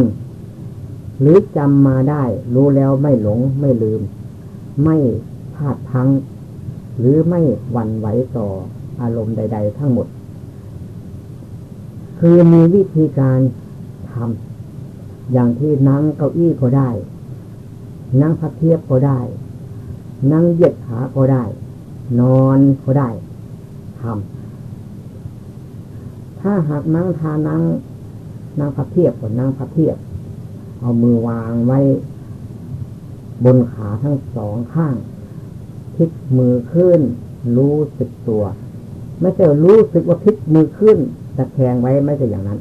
หรือจำมาได้ รู้แล้วไม่หลงไม่ลืม ไม่พลาดพัง หรือไม่หวั่นไหวต่ออารมณ์ใด ๆ ทั้งหมด คือมีวิธีการทำอย่างที่นั่งเก้าอี้ก็ได้ นั่งพับเทียบก็ได้ นั่งเหยียดขาก็ได้ นอนก็ได้ทำถ้าหากนั่งทานั่งนั่งพับเทียบก็นั่งพับเทียบ เอามือวางไว้ บนขาทั้งสองข้างพลิกมือขึ้น รู้สึกตัว ไม่ใช่รู้สึกว่าพลิกมือขึ้นตะแคงไว้ไม่ใช่อย่างนั้น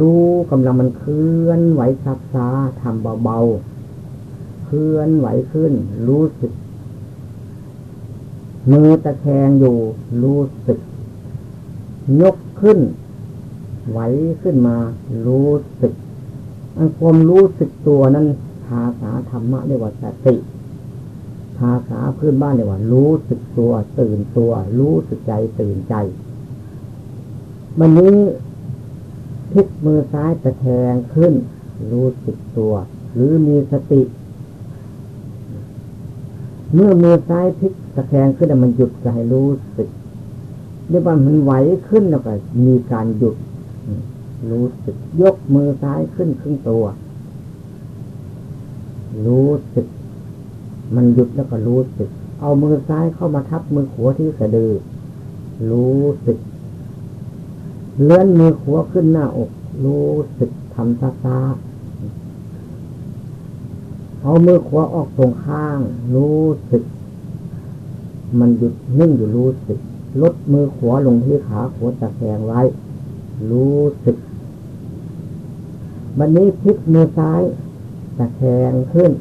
รู้กำลังมันเคลื่อนไหวซับซ้าทำเบาๆเคลื่อนไหวขึ้น รู้สึก มือตะแคงอยู่ รู้สึก ยกขึ้น ไหวขึ้นมา รู้สึก ความรู้สึกตัวนั้น ภาษาธรรมะเรียกว่าสติ ภาษาพื้นบ้านเรียกว่า รู้สึกตัว ตื่นตัว รู้สึกใจตื่นใจ วันนี้พลิกมือซ้ายตะแคงขึ้น รู้สึกตัว หรือมีสติ เมื่อมือซ้ายพลิกตะแคงขึ้นมันหยุดให้รู้สึกเรียกว่ามันไหวขึ้นแล้วก็มีการหยุด รู้สึกยกมือซ้ายขึ้นครึ่งตัว รู้สึก มันหยุดแล้วก็รู้สึก เอามือซ้ายเข้ามาทับมือขวาที่สะดือ รู้สึก เลื่อนมือขวาขึ้นหน้าอก รู้สึกทำซาซาเอามือขวาออกตรงข้าง รู้สึก มันหยุดนิ่งอยู่รู้สึกลดมือขวาลงที่ขาขวาตะแคงไว้ รู้สึก วันนี้พลิกมือซ้ายตะแคงขึ้น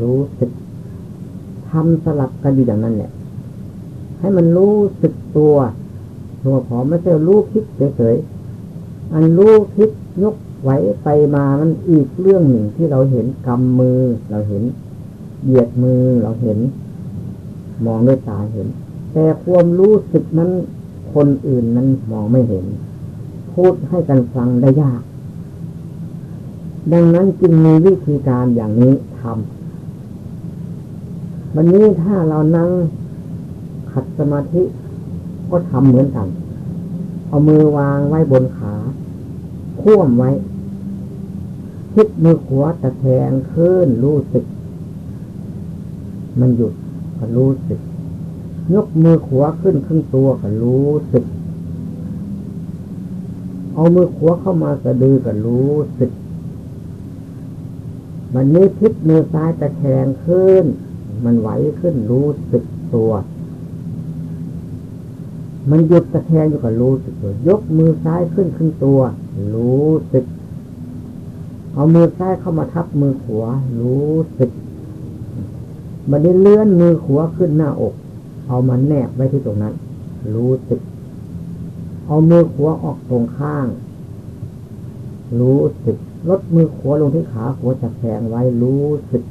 รู้สึกทำสลับกันอยู่อย่างนั้นแหละให้มันรู้สึกตัวตัวผอมไม่ใช่รู้คิดเฉยๆอันรู้คิดยกไหวไปมามันอีกเรื่องหนึ่งที่เราเห็นกำมือ เราเห็นเหยียดมือเราเห็น มองด้วยตาเห็น แต่ความรู้สึกนั้น คนอื่นนั้นมองไม่เห็น พูดให้กันฟังได้ยาก ดังนั้นจึงมีวิธีการอย่างนี้ทำวันนี้ถ้าเรานั่งขัดสมาธิก็ทำเหมือนกัน เอามือวางไว้บนขาค่วมไว้คิดมือขวาตะแคงขึ้นรู้สึก มันหยุดก็รู้สึก ยกมือขวาขึ้นครึ่งตัวก็รู้สึก เอามือขวาเข้ามาสะดือก็รู้สึก มันนี้พิษมือซ้ายตะแคงขึ้น มันไหวขึ้นรู้สึกตัว มันหยุดตะแคงอยู่กับรู้สึกตัว ยกมือซ้ายขึ้นขึ้นตัว รู้สึก เอามือซ้ายเข้ามาทับมือขวา รู้สึก มันได้เลื่อนมือขวาขึ้นหน้าอก เอามันแนบไว้ที่ตรงนั้น รู้สึก เอามือขวาออกตรงข้าง รู้สึก ลดมือขวาลงที่ขาขวาจะแขงไว้รู้สึก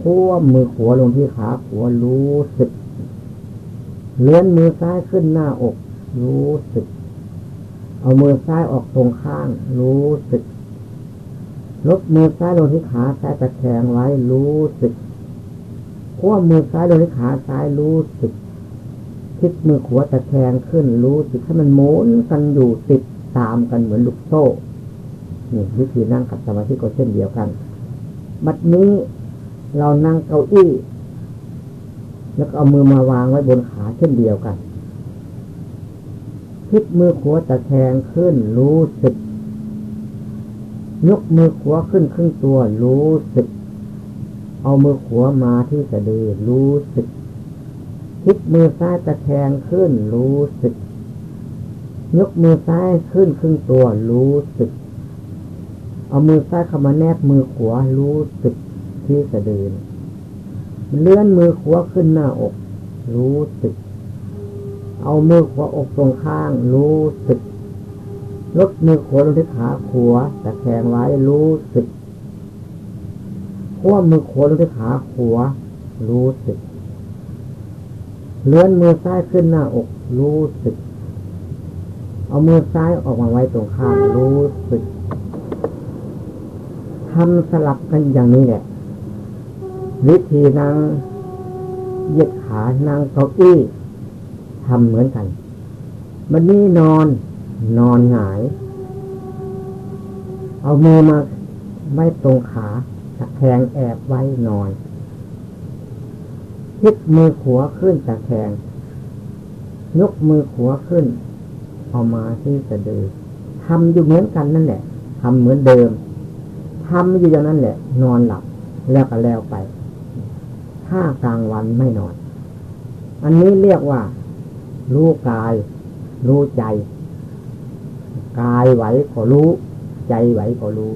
คั่วมือขวาลงที่ขาขวารู้สึก เลื่อนมือซ้ายขึ้นหน้าอก รู้สึก เอามือซ้ายออกตรงข้าง รู้สึกลดมือซ้ายลงที่ขาซ้ายตะแคงไว้รู้สึกขั้วมือซ้ายลงที่ขาซ้ายรู้สึกพลิกมือขวาตะแคงขึ้นรู้สึกให้มันหมุนกันอยู่ติดตามกันเหมือนลูกโซ่ นี่วิธีนั่งขัดสมาธิก็เช่นเดียวกันบัดนี้เรานั่งเก้าอี้ แล้วก็เอามือมาวางไว้บนขาเช่นเดียวกันพลิกมือขวาตะแคงขึ้นรู้สึก ยกมือขวาขึ้นครึ่งตัว รู้สึก เอามือขวามาที่สะดือรู้สึกพลิกมือซ้ายตะแคงขึ้นรู้สึก ยกมือซ้ายขึ้นครึ่งตัว รู้สึก เอามือซ้ายเข้ามาแนบมือขวารู้สึกที่สะดือเลื่อนมือขวาขึ้นหน้าอก รู้สึก เอามือขวาอกตรงข้าง รู้สึกลดมือขวาลงที่ขาขวาตะแคงไว้รู้สึกขั้วมือขวาลงที่ขาขวารู้สึก เลื่อนมือซ้ายขึ้นหน้าอก รู้สึก เอามือซ้ายออกมาไว้ตรงข้างรู้สึก ทำสลับกันอย่างนี้แหละวิธีนั่งเหยียดขานั่งเก้าอี้ทำเหมือนกันมันนี่นอน นอนหงาย เอามือมาไว้ตรงขาตะแคงแอบไว้นอนพลิกมือขวาขึ้นตะแคงยกมือขวาขึ้น เอามาที่สะดือทำอยู่เหมือนกันนั่นแหละทำเหมือนเดิม ทำอยู่อย่างนั้นแหละ นอนหลับแล้วก็แล้วไป ถ้ากลางวันไม่นอน อันนี้เรียกว่า รู้กาย รู้ใจ กายไหวก็รู้ ใจไหวก็รู้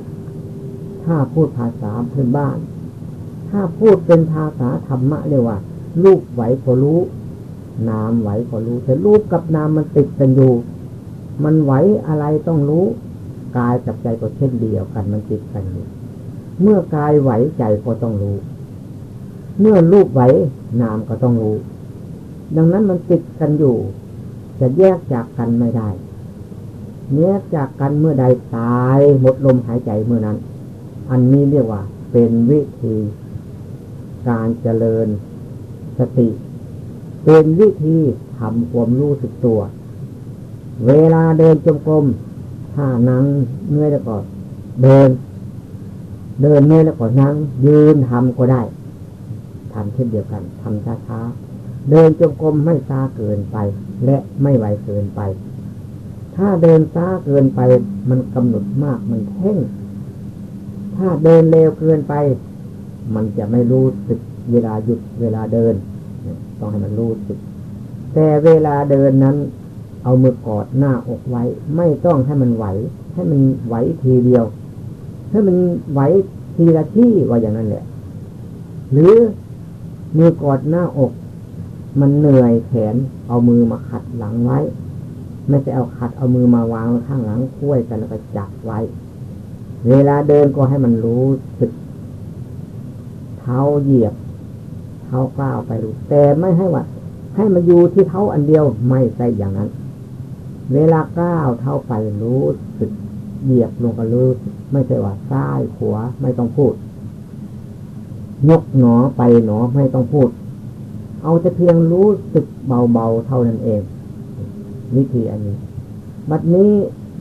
ถ้าพูดภาษาพื้นบ้าน ถ้าพูดเป็นภาษาธรรมะเรียกว่า รูปไหวก็รู้ นามไหวก็รู้ แต่รูปกับนามมันติดกันอยู่ มันไหวอะไรต้องรู้ กายกับใจก็เช่นเดียวกันมันติดกันอยู่เมื่อกายไหวใจก็ต้องรู้ เมื่อรูปไหวนามก็ต้องรู้ ดังนั้นมันติดกันอยู่ จะแยกจากกันไม่ได้แยกจากกันเมื่อใดตายหมดลมหายใจเมื่อนั้น อันนี้เรียกว่า เป็นวิธี การเจริญสติ เป็นวิธีทำความรู้สึกตัว เวลาเดินจงกรม ถ้านั่งเมื่อยแล้วก็เดิน เดินเมื่อยแล้วก็นั่ง ยืนทำก็ได้ทำเช่นเดียวกันทำช้าๆเดินจงกรมไม่ช้าเกินไป และไม่ไวเกินไป ถ้าเดินช้าเกินไป มันกำหนดมากมันเพ่ง ถ้าเดินเร็วเกินไป มันจะไม่รู้สึกเวลาหยุดเวลาเดิน ต้องให้มันรู้สึก แต่เวลาเดินนั้น เอามือกอดหน้าอกไว้ ไม่ต้องให้มันไหว ให้มันไหวทีเดียว ให้มันไหวทีละที่ว่าอย่างนั้นแหละ หรือมือกอดหน้าอก มันเหนื่อยแขนเอามือมาขัดหลังไว้ ไม่ใช่เอาขัดเอามือมาวางข้างหลังคุ้ยกันแล้วก็จับไว้ เวลาเดินก็ให้มันรู้สึก เท้าเหยียบ เท้าก้าวไปรู้แต่ไม่ให้ว่าให้มาอยู่ที่เท้าอันเดียวไม่ใช่อย่างนั้น เวลาก้าวเท้าไปรู้สึกเหยียบลงก็รู้ไม่ใช่ว่าซ้ายขวาไม่ต้องพูด ยกหนอไปหนอไม่ต้องพูด เอาจะเพียงรู้สึกเบาๆเท่านั้นเอง วิธีอันนี้ บัดนี้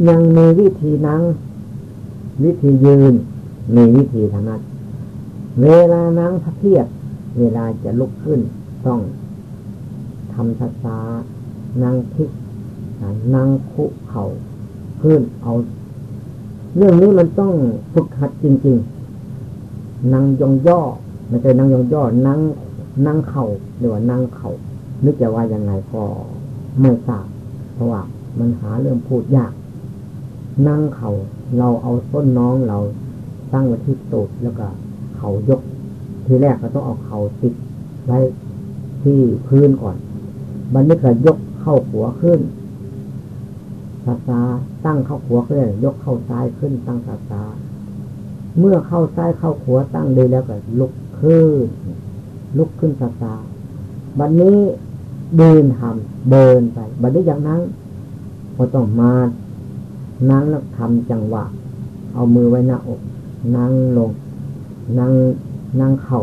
ยังมีวิธีนั่ง วิธียืนมีวิธีทางนั้นเวลานั่งพระเพียรเวลาจะลุกขึ้นต้องทำช้าานั่งทิก นั่งคุเข่าขึ้นเอา เรื่องนี้มันต้องฝึกหัดจริง ๆ นั่งยองย่อไม่ใช่นั่งยองย่อนั่งนั่งเข่าหรือว่านั่งเข่านึกจะว่ายังไงก็ไม่ทราบเพราะว่ามันหาเรื่องพูดยาก นั่งเข่าเราเอาส้นน้องเราตั้งไว้ที่ตูดแล้วก็เขายก ทีแรกก็ต้องเอาเขาติดไว้ที่พื้นก่อนบันนี้ก็ยกเข้าหัวขึ้น ซาซาตั้งเข้าหัวขึ้นยกเข้าซ้ายขึ้นตั้งซาซาเมื่อเข้าซ้ายเข้าหัวตั้งดีแล้วก็ลุกขึ้น ลุกขึ้นซาซาบันนี้เดินทำเดินไปบันนี้อย่างนั้นก็ต้องมานั่งแล้วทำจังหวะ เอามือไว้หน้าอก นั่งลง นั่งนั่งเข่า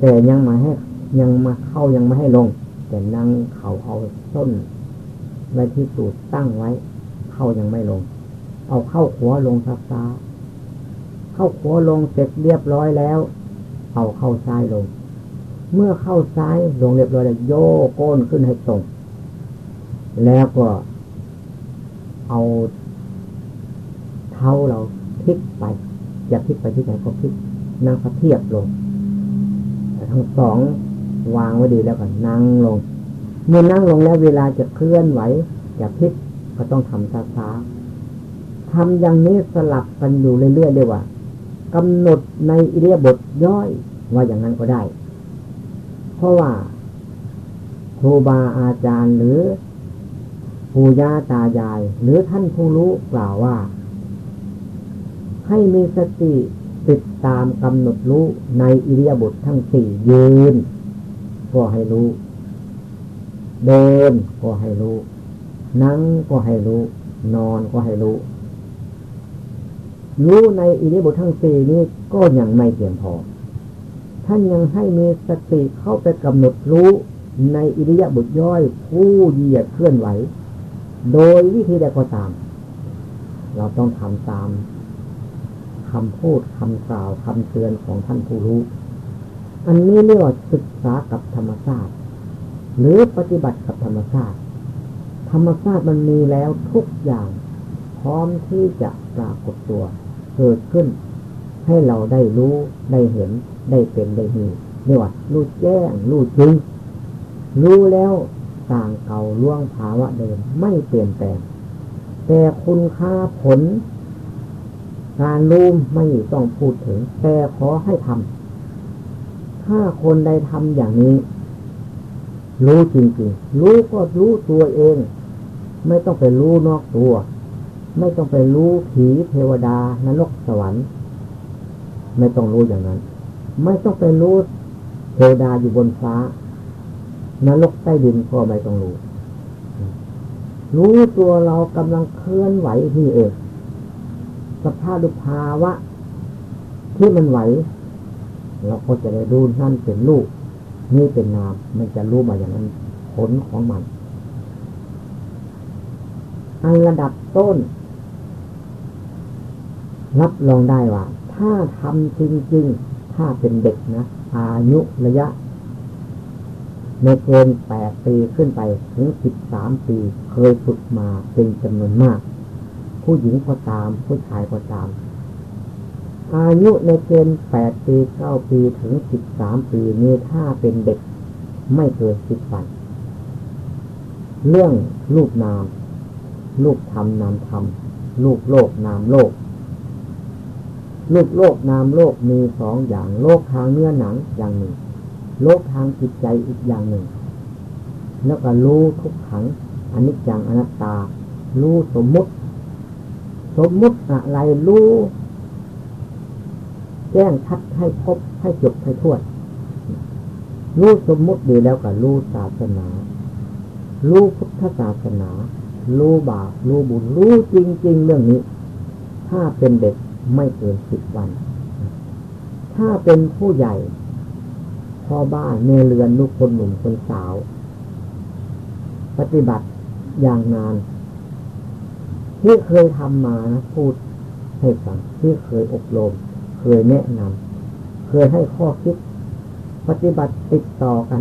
แต่ยังมาให้ยังมาเข้ายังไม่ให้ลง แต่นั่งเข่าเอาส้น ไว้ที่ตูดตั้งไว้ เข้ายังไม่ลง เอาเข้าหัวลงซับซ้าเข้าหัวลงเสร็จเรียบร้อยแล้ว เอาเข้าซ้ายลง เมื่อเข้าซ้ายลงเรียบร้อยแล้วโยกก้นขึ้นให้ตรง แล้วก็ เอาเท้าเราพลิกไป อยากพลิกไปที่ไหนก็พลิกนั่งพระเทียบลงทั้งสองวางไว้ดีแล้วก็นั่งลง เมื่อนั่งลงแล้วเวลาจะเคลื่อนไหวจะพลิกก็ต้องทำช้าๆทำอย่างนี้สลับกันอยู่เรื่อยๆเลยว่ากำหนดในอิเดียบทย่อยว่าอย่างนั้นก็ได้ เพราะว่าครูบาอาจารย์หรือปู่ย่าตายาย หรือท่านผู้รู้กล่าวว่า ให้มีสติติดตามกำหนดรู้ในอิริยาบถททั้งสี่ยืน ก็ให้รู้ เดินก็ให้รู้ นั่งก็ให้รู้ นอนก็ให้รู้ รู้ในอิริบุทั้งสี่นี้ก็ยังไม่เพียงพอ ท่านยังให้มีสติเข้าไปกำหนดรู้ในอิริยาบถย่อยผู้เหยียดเคลื่อนไหว โดยวิธีใดก็ตาม เราต้องทำตามคำพูดคำกล่าวคำเตือนของท่านผู้รู้ อันนี้เรียกว่าศึกษากับธรรมชาติ หรือปฏิบัติกับธรรมชาติ ธรรมชาติมันมีแล้วทุกอย่าง พร้อมที่จะปรากฏตัว เกิดขึ้น ให้เราได้รู้ได้เห็นได้เป็นได้มีเรียกว่ารู้แจ้งรู้จริง รู้แล้วต่างเก่าล่วงภาวะเดิมไม่เปลี่ยนแปลง แต่คุณค่าผล การรู้ไม่ต้องพูดถึง แต่ขอให้ทำถ้าคนใดทำอย่างนี้ รู้จริงๆ รู้ก็รู้ตัวเอง ไม่ต้องไปรู้นอกตัว ไม่ต้องไปรู้ผีเทวดานรกสวรรค์ ไม่ต้องรู้อย่างนั้น ไม่ต้องไปรู้เทวดาอยู่บนฟ้านรกใต้ดินก็ไม่ต้องรู้ รู้ตัวเรากำลังเคลื่อนไหวนี่เอง สภาพดุภาวะ ที่มันไหว เราก็จะได้รู้นั่นเป็นลูก นี่เป็นนามมันจะรู้มาอย่างนั้น ผลของมัน อันระดับต้น รับรองได้ว่า ถ้าทำจริง ๆ ถ้าเป็นเด็กนะ อายุระยะในเกณฑ์แปดปีขึ้นไปถึงสิบสามปี เคยฝึกมาเป็นจำนวนมาก ผู้หญิงก็ตาม ผู้ชายก็ตาม อายุในเกณฑ์แปดปีเก้าปีถึงสิบสามปีนี้ถ้าเป็นเด็กไม่เกินสิบวันเรื่องลูกนามลูกธรรมนามธรรมลูกโลกนามโลกลูกโลกนามโลกมีสองอย่าง โลกทางเนื้อหนังอย่างหนึ่ง โลกทางจิตใจอีกอย่างหนึ่ง แล้วก็รู้ทุกขังอนิจจังอนัตตา รู้สมมุติ สมมุติอะไรรู้ จ้งชัดให้พบให้จบให้ทั่วรู้สมมุติดีแล้วก็รู้ศาสนา รู้พุทธศาสนา รู้บาปรู้บุญ รู้จริง ๆ เรื่องนี้ ถ้าเป็นเด็กไม่เกินสิบวัน ถ้าเป็นผู้ใหญ่พ่อบ้านเมเรือนลูกคนหนุ่มคนสาว ปฏิบัติอย่างนาน ที่เคยทำมานะพูดให้ฟังที่เคยอบรม เคยแนะนำเคยให้ข้อคิด ปฏิบัติติดต่อกัน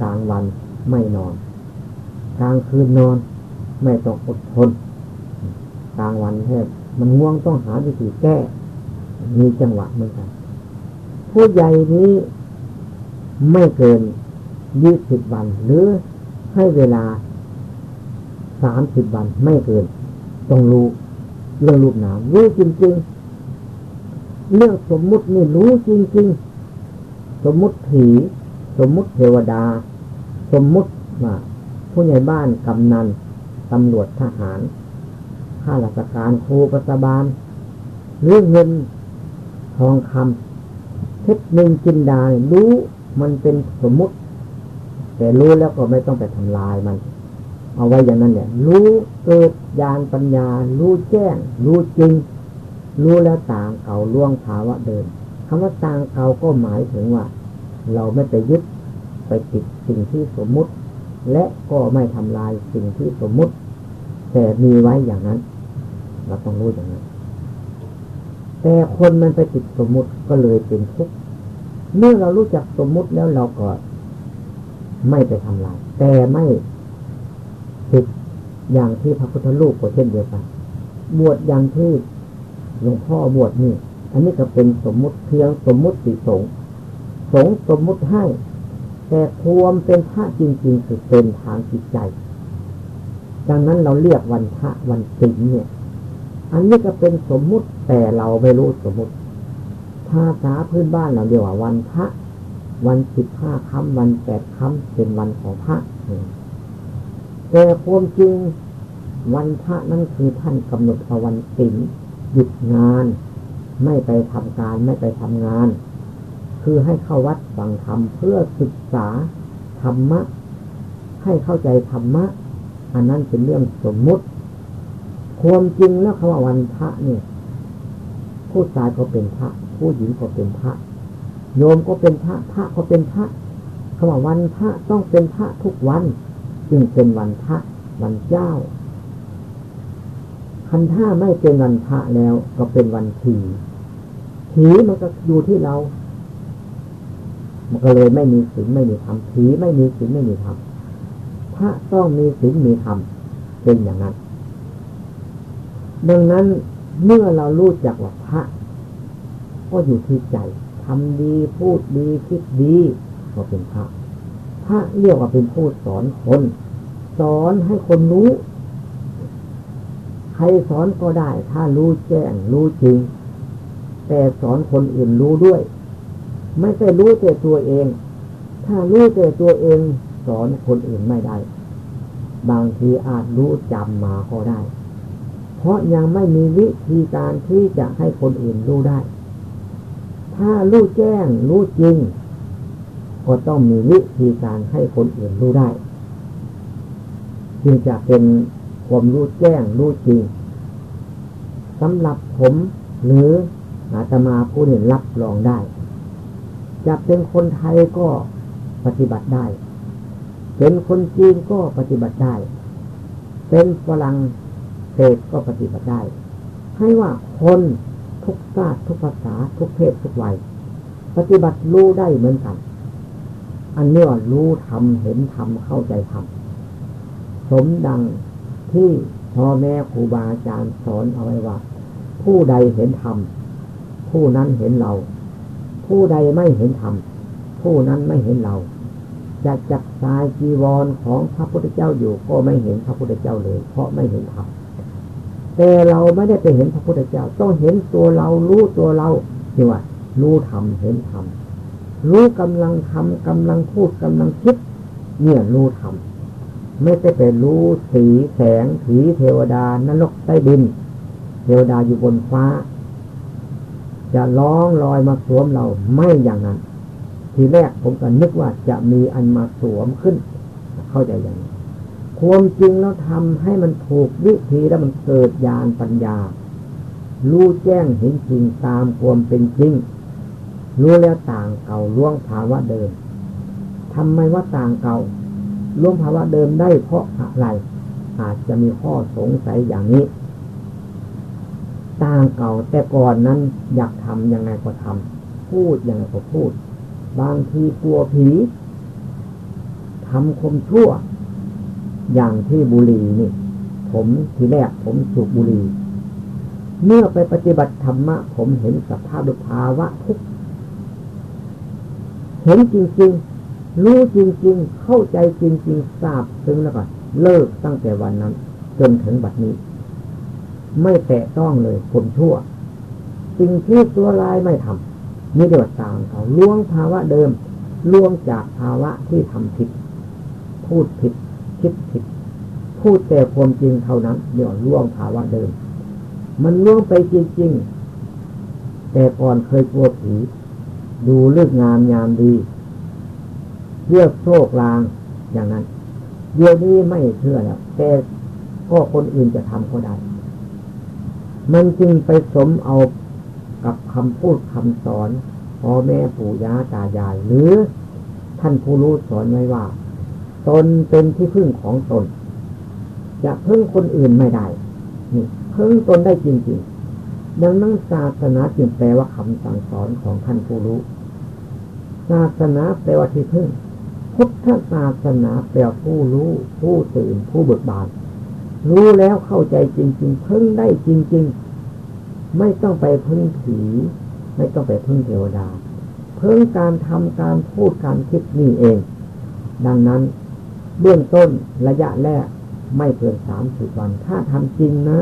กลางวันไม่นอน กลางคืนนอน ไม่ต้องอดทน กลางวันแทบมันง่วงต้องหาวิธีแก้ มีจังหวะเหมือนกัน ผู้ใหญ่นี้ไม่เกินยี่สิบวัน หรือให้เวลาสามสิบวันไม่เกิน ต้องรู้เรื่องรูปนามรู้จริงๆ เรื่องสมมุตินี่รู้จริง ๆ สมมุติผี สมมุติเทวดา สมมุติว่าผู้ใหญ่บ้านกำนันตำรวจทหารข้าราชการครูปัสบาลหรือเงินทองคำเพชรหนึ่งจินดารู้มันเป็นสมมุติ แต่รู้แล้วก็ไม่ต้องไปทำลายมัน เอาไว้อย่างนั้นเนี่ย รู้เกิดญาณปัญญา รู้แจ้ง รู้จริง รู้แล้วต่างเก่าล่วงภาวะเดิมคำว่าต่างเก่าก็หมายถึงว่า เราไม่ไปยึดไปติดสิ่งที่สมมุติ และก็ไม่ทำลายสิ่งที่สมมุติ แต่มีไว้อย่างนั้นเราต้องรู้อย่างนั้น แต่คนมันไปติดสมมุติก็เลยเป็นทุกข์เมื่อเรารู้จักสมมุติแล้วเราก็ไม่ไปทำลาย แต่ไม่ติดอย่างที่พระพุทธรูปก็เช่นเดียวกันบวชอย่างที่ หลวงพ่อบวชนี่ อันนี้ก็เป็นสมมุติเพียงสมมุติสงสงสมมุติให้ แต่ความเป็นพระจริงๆคือเป็นทางจิตใจ ดังนั้นเราเรียกวันพระวันศีลเนี่ย อันนี้ก็เป็นสมมุติแต่เราไม่รู้สมมุติ ภาษาพื้นบ้านเราเรียกว่าวันพระวันสิบห้าค่ำวันแปดค่ำเป็นวันของพระแต่ความจริงวันพระนั่นคือท่านกำหนดเอาวันศีล หยุดงาน ไม่ไปทำการไม่ไปทำงาน คือให้เข้าวัดฟังธรรมเพื่อศึกษาธรรมะ ให้เข้าใจธรรมะ อันนั้นเป็นเรื่องสมมุติ ความจริงแล้วคำว่าวันพระเนี่ยผู้ชายก็เป็นพระ ผู้หญิงก็เป็นพระ โยมก็เป็นพระพระก็เป็นพระคำว่าวันพระต้องเป็นพระทุกวัน จึงเป็นวันพระวันเจ้า คันถ้าไม่เป็นวันพระแล้วก็เป็นวันผีผีมันก็อยู่ที่เรา มันก็เลยไม่มีศีลไม่มีธรรมผีไม่มีศีลไม่มีธรรมพระต้องมีศีลมีธรรมเป็นอย่างนั้น ดังนั้นเมื่อเรารู้จักว่าพระ ก็อยู่ที่ใจทำดีพูดดีคิดดีก็เป็นพระ พระเรียกว่าเป็นผู้สอนคน สอนให้คนรู้ ใครสอนก็ได้ ถ้ารู้แจ้ง รู้จริง แต่สอนคนอื่นรู้ด้วย ไม่ใช่รู้แต่ตัวเอง ถ้ารู้แต่ตัวเอง สอนคนอื่นไม่ได้ บางทีอาจรู้จำมาก็ได้ เพราะยังไม่มีวิธีการที่จะให้คนอื่นรู้ได้ ถ้ารู้แจ้ง รู้จริง ก็ต้องมีวิธีการให้คนอื่นรู้ได้ จึงจะเป็น ความรู้แจ้งรู้จริงสำหรับผมหรืออาตมาผู้เห็นรับรองได้จะเป็นคนไทยก็ปฏิบัติได้ เป็นคนจีนก็ปฏิบัติได้ เป็นฝรั่งเศสก็ปฏิบัติได้ ให้ว่าคนทุกชาติทุกภาษาทุกเพศทุกวัยปฏิบัติรู้ได้เหมือนกัน อันนี้ว่ารู้ทำเห็นทำเข้าใจทำสมดัง ที่พ่อแม่ครูบาอาจารย์สอนเอาไว้ว่า ผู้ใดเห็นธรรมผู้นั้นเห็นเรา ผู้ใดไม่เห็นธรรมผู้นั้นไม่เห็นเราจะจักสายจีวรของพระพุทธเจ้าอยู่ก็ไม่เห็นพระพุทธเจ้าเลย เพราะไม่เห็นธรรมแต่เราไม่ได้ไปเห็นพระพุทธเจ้า ต้องเห็นตัวเรารู้ตัวเราที่ว่ารู้ธรรมเห็นธรรมรู้กำลังทำกำลังพูดกำลังคิดเนี่ยรู้ธรรม ไม่ได้ไปรู้สีแสงผีเทวดานรกใต้ดิน เทวดาอยู่บนฟ้า จะร้องลอยมาสวมเราไม่อย่างนั้น ทีแรกผมก็นึกว่าจะมีอันมาสวมขึ้น เข้าใจอย่างนี้ความจริงแล้วทำให้มันถูกวิธีแล้วมันเกิดญาณปัญญา รู้แจ้งเห็นจริงตามความเป็นจริง รู้แล้วต่างเก่าล่วงภาวะเดิมทำไมว่าต่างเก่า ล่วงภาวะเดิมได้เพราะอะไร อาจจะมีข้อสงสัยอย่างนี้ต่างเก่าแต่ก่อนนั้นอยากทำยังไงก็ทำพูดยังไงก็พูด บางทีกลัวผีทำคมชั่ว อย่างที่บุรีนี่ ผมทีแรกผมสูบบุรี เมื่อไปปฏิบัติธรรมะ ผมเห็นสภาพดุภาวะทุกเห็นจริงๆ รู้จริง ๆ เข้าใจจริง ๆ ทราบซึ้งแล้วก็เลิกตั้งแต่วันนั้น จนถึงบัดนี้ ไม่แตะต้องเลยคนชั่ว สิ่งที่ตัวลายไม่ทำนี่เรียวต่างเขาล่วงภาวะเดิมล่วงจากภาวะที่ทำผิด พูดผิด คิดผิด พูดแต่ความจริงเท่านั้นเดี๋ยวล่วงภาวะเดิม มันล่วงไปจริงๆแต่ก่อนเคยกลัวผี ดูเลือกงามยามดี เลือกโชคลางอย่างนั้นเดี๋ยวนี้ไม่เชื่อแล้วแต่ก็คนอื่นจะทำก็ได้ มันจึงไปสมเอากับคำพูดคำสอนพ่อแม่ปู่ย่าตายาย หรือท่านผู้รู้สอนไว้ว่า ตนเป็นที่พึ่งของตน จะพึ่งคนอื่นไม่ได้ นี่พึ่งตนได้จริงๆ ดังนั้นศาสนาจึงแปลว่าคำสั่งสอนของท่านผู้รู้ ศาสนาแปลว่าที่พึ่ง พุทธศาสนาแปลผู้รู้ผู้ตื่นผู้เบิกบาน รู้แล้วเข้าใจจริงๆพึ่งได้จริง ๆ ไม่ต้องไปพึ่งผีไม่ต้องไปพึ่งเทวดา เพิ่งการทำการพูดการคิดนี่เอง ดังนั้นเบื้องต้นระยะแรกไม่เกินสามสิบวัน ถ้าทำจริงนะ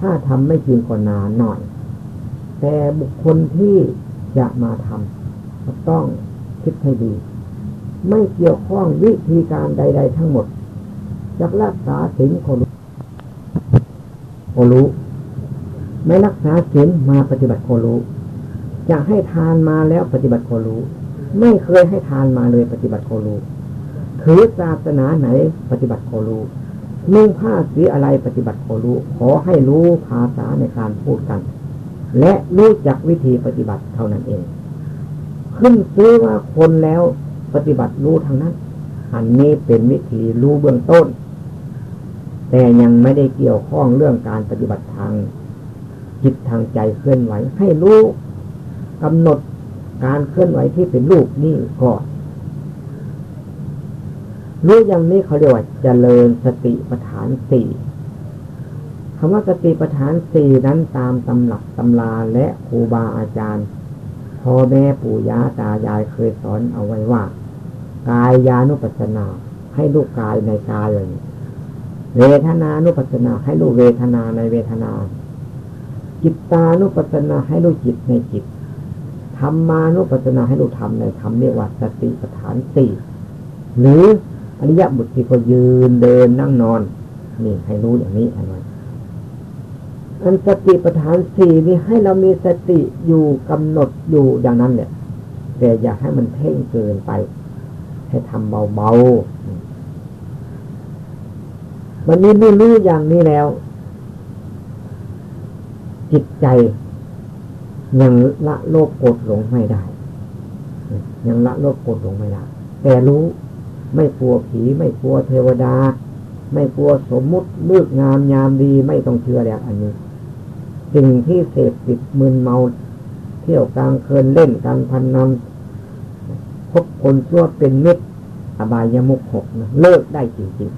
ถ้าทำไม่จริงก็นานหน่อย แต่บุคคลที่จะมาทำก็ต้องคิดให้ดี ไม่เกี่ยวข้องวิธีการใด ๆ ทั้งหมดจะรักษาถึงคนรู้ ไม่รักษาศีลมาปฏิบัติโครู้จะให้ทานมาแล้วปฏิบัติโครู้ ไม่เคยให้ทานมาเลยปฏิบัติโครู้ถือศาสนาไหนปฏิบัติขอรู้นุ่งผ้าสีอะไรปฏิบัติขอรู้ ขอให้รู้ภาษาในการพูดกัน และรู้จักวิธีปฏิบัติเท่านั้นเอง ขึ้นซื้อว่าคนแล้ว ปฏิบัติรู้ทางนั้น อันนี้เป็นวิธีรู้เบื้องต้น แต่ยังไม่ได้เกี่ยวข้องเรื่องการปฏิบัติทางจิตทางใจเคลื่อนไหว ให้รู้กำหนดการเคลื่อนไหวที่เป็นรูปนี่ก่อนรู้อย่างนี้เขาเรียกว่าเจริญสติปัฏฐานสี่คำว่าสติปัฏฐานสี่นั้นตามตำหลักตำราและครูบาอาจารย์ พ่อแม่ปู่ย่าตายายเคยสอนเอาไว้ว่า กายยานุปัสสนา ให้ลูกกายในกายเลยเวทนานุปัสสนา ให้ลูกเวทนาในเวทนา จิตตานุปัสสนาให้ลูกจิตในจิตธรรมานุปัสสนาให้ลูกธรรมในธรรมเรียกว่าสติปัฏฐานสี่หรืออริยบุตรที่เขายืนเดินนั่งนอน นี่ให้รู้อย่างนี้อันนั้ อันสติปัฏฐานสี่นี่ให้เรามีสติอยู่กำหนดอยู่อย่างนั้นเนี่ย แต่อย่าให้มันเพ่งเกินไป ให้ทำเบาๆวันนี้ไม่รู้อย่างนี้แล้ว จิตใจ ยังละโลภโกรธหลงไม่ได้ ยังละโลภโกรธหลงไม่ได้ แต่รู้ไม่กลัวผีไม่กลัวเทวดา ไม่กลัวสมมุติเลือกงามยามดีไม่ต้องเชื่อแล้วอันนี้ สิ่งที่เสพติดมึนเมา เที่ยวกลางคืนเล่นการพันนำพบคนชั่วเป็นมิตรอบายามุกหกนะเลิกได้จริง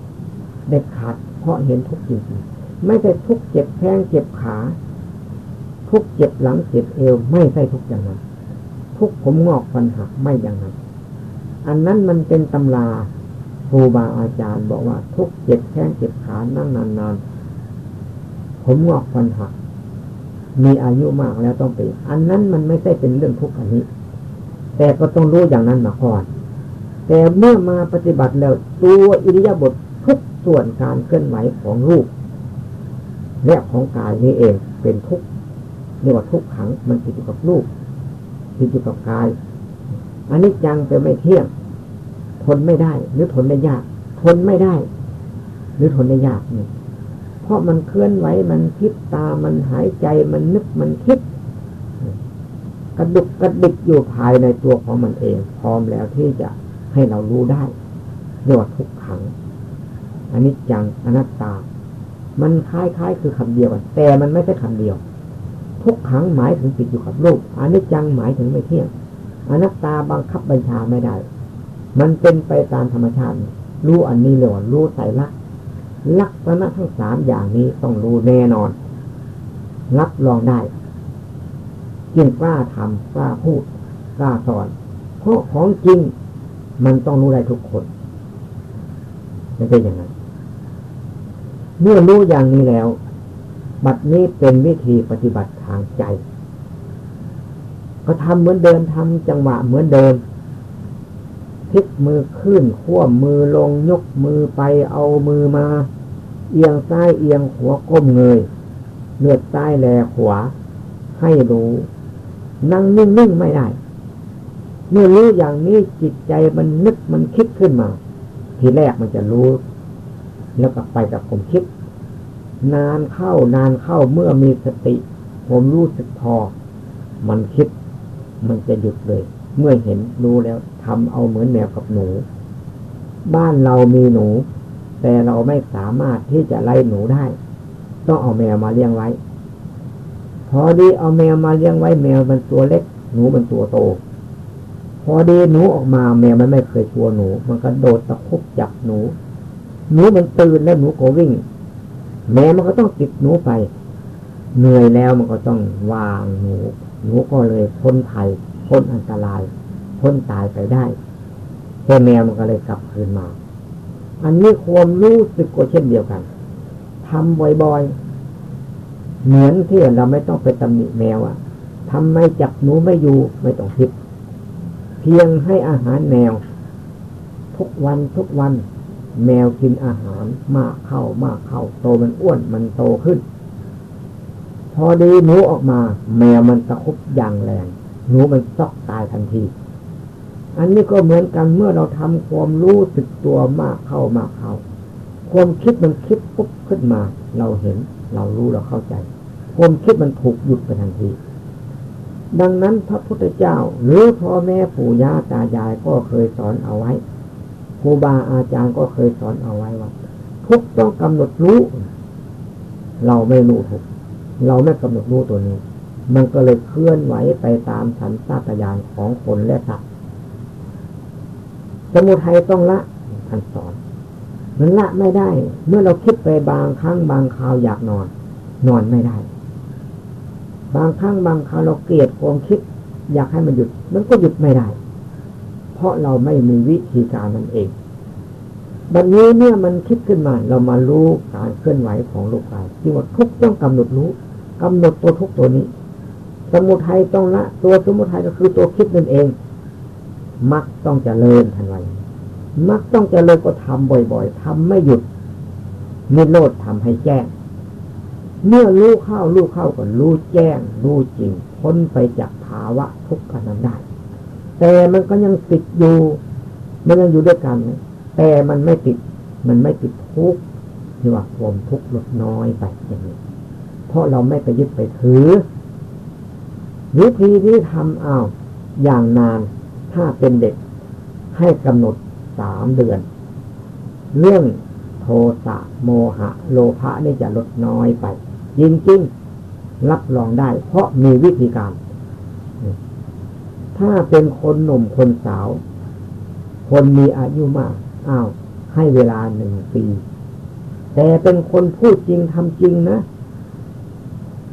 ๆได้ขาดเพราะเห็นทุกจริงๆไม่ใช่ทุกเจ็บแข้งเจ็บขา ทุกเจ็บหลังเจ็บเอวไม่ใช่ทุกอย่างนั้นทุกผมงอกฟันหักไม่อย่างนั้น อันนั้นมันเป็นตำราครูบาอาจารย์บอกว่าทุกเจ็บแข้งเจ็บขานั่งนานๆ ผมงอกฟันหักมีอายุมากแล้วต้องไปอันนั้นมันไม่ใช่เป็นเรื่องทุกข์อันนี้ แต่ก็ต้องรู้อย่างนั้นมาก่อน แต่เมื่อมาปฏิบัติแล้วตัวอิริยาบถทุกส่วนการเคลื่อนไหวของรูป และของกายนี้เองเป็นทุกข์เรียกว่าทุกขังมันติดอยู่กับรูปติดอยู่กับกาย อันนี้จังแต่ไม่เที่ยง ทนไม่ได้ หรือทนได้ยาก ทนไม่ได้ หรือทนได้ยากนี่ เพราะมันเคลื่อนไหวมันคิดตามันหายใจมันนึกมันคิด กระดุกกระดิกอยู่ภายในตัวของมันเอง พร้อมแล้วที่จะให้เรารู้ได้เรียกว่าทุกขังอันนี้จังอนัตตา มันคล้ายๆ คือคำเดียวกันแต่มันไม่ใช่คำเดียว ทุกขังหมายถึงติดอยู่กับรูปอันนี้จังหมายถึงไม่เที่ยงอนัตตาบังคับบัญชาไม่ได้ มันเป็นไปตามธรรมชาติ รู้อันนี้เลยว่ารู้ใส่ละ ลักษณะทั้งสามอย่างนี้ต้องรู้แน่นอน รับรองได้จึงกล้าทำกล้าพูดกล้าสอน เพราะของจริงมันต้องรู้ได้ทุกคนไม่ใช่อย่างนั้นเมื่อรู้อย่างนี้แล้ว บัดนี้เป็นวิธีปฏิบัติทางใจ ก็ทำเหมือนเดิมทำจังหวะเหมือนเดิมพลิกมือขึ้นขั้วมือลงยกมือไปเอามือมา เอียงซ้ายเอียงขวาก้มเงยเลือดซ้ายแลขวา ให้รู้ นั่งนิ่งๆไม่ได้ เมื่อรู้อย่างนี้จิตใจมันนึกมันคิดขึ้นมา ทีแรกมันจะรู้ แล้วก็ไปกับผมคิด นานเข้านานเข้าเมื่อมีสติ ผมรู้สึกพอ มันคิด มันจะหยุดเลย เมื่อเห็นรู้แล้วทำเอาเหมือนแมวกับหนู บ้านเรามีหนู แต่เราไม่สามารถที่จะไล่หนูได้ ต้องเอาแมวมาเลี้ยงไว้ พอดีเอาแมวมาเลี้ยงไว้ แมวมันตัวเล็ก หนูมันตัวโต พอดีหนูออกมาแมวมันไม่เคยกลัวหนู มันก็โดดตะคุบจับหนู หนูมันตื่นแล้วหนูก็วิ่ง แมวมันก็ต้องติดหนูไป เหนื่อยแล้วมันก็ต้องวางหนู หนูก็เลยพ้นภัยพ้นอันตรายพ้นตายไปได้แค่แมวมันก็เลยกลับคืนมา อันนี้ความรู้สึกก็เช่นเดียวกันทำบ่อยๆ เหมือนที่เราไม่ต้องไปตำหนิแมวอะทำไมจับหนูไม่อยู่ไม่ต้องคิด เพียงให้อาหารแมว ทุกวันทุกวัน แมวกินอาหารมากเข้ามากเข้า โตมันอ้วนมันโตขึ้น พอดีหนูออกมา แมวมันตะคุบอย่างแรง หนูมันซอกตายทันที อันนี้ก็เหมือนกันเมื่อเราทำความรู้สึกตัวมากเข้ามากเข้า ความคิดมันคิดปุ๊บขึ้นมา เราเห็น เรารู้เราเข้าใจ ความคิดมันถูกหยุดไปทันที ดังนั้นพระพุทธเจ้า หรือพ่อแม่ปู่ย่าตายายก็เคยสอนเอาไว้ครูบาอาจารย์ก็เคยสอนเอาไว้ว่าทุกต้องกำหนดรู้ เราไม่รู้ทุกเราไม่กำหนดรู้ตัวนี้ มันก็เลยเคลื่อนไหวไปตามสัญชาตญาณของคนและสัตว มุทัยต้องละท่านสอนมันละไม่ได้ เมื่อเราคิดไปบางครั้งบางคราวอยากนอน นอนไม่ได้ บางครั้งบางคราวเราเกลียดความคิด อยากให้มันหยุด มันก็หยุดไม่ได้ เพราะเราไม่มีวิธีการมันเองบัดนนี้เมื่อมันคิดขึ้นมา เรามารู้การเคลื่อนไหวของลูกกายที่ว่าทุกต้องกำหนดรู้กำหนดตัวทุกตัวนี้ สมุทัยต้องละ ตัวสมุทัยก็คือตัวคิดนั่นเอง มักต้องเจริญทันวันมักต้องเจริญก็ทำบ่อยๆทำไม่หยุดนิโรธทำให้แจ้ง เมื่อรู้เข้ารู้เข้าก็รู้แจ้ง รู้จริง พ้นไปจากภาวะทุกข์กันนั้นได้ แต่มันก็ยังติดอยู่มันยังอยู่ด้วยกัน แต่มันไม่ติด มันไม่ติดทุกข์ที่ว่าความทุกข์ลดน้อยไปอย่างนี้ เพราะเราไม่ไปยึดไปถือวิธีที่ทำเอาอย่างนาน ถ้าเป็นเด็กให้กำหนดสามเดือน เรื่องโทสะโมหะ โลภะนี่จะลดน้อยไปจริงๆรับรองได้ เพราะมีวิธีการ ถ้าเป็นคนหนุ่มคนสาว คนมีอายุมากอ้าว ให้เวลาหนึ่งปี แต่เป็นคนพูดจริงทำจริงนะ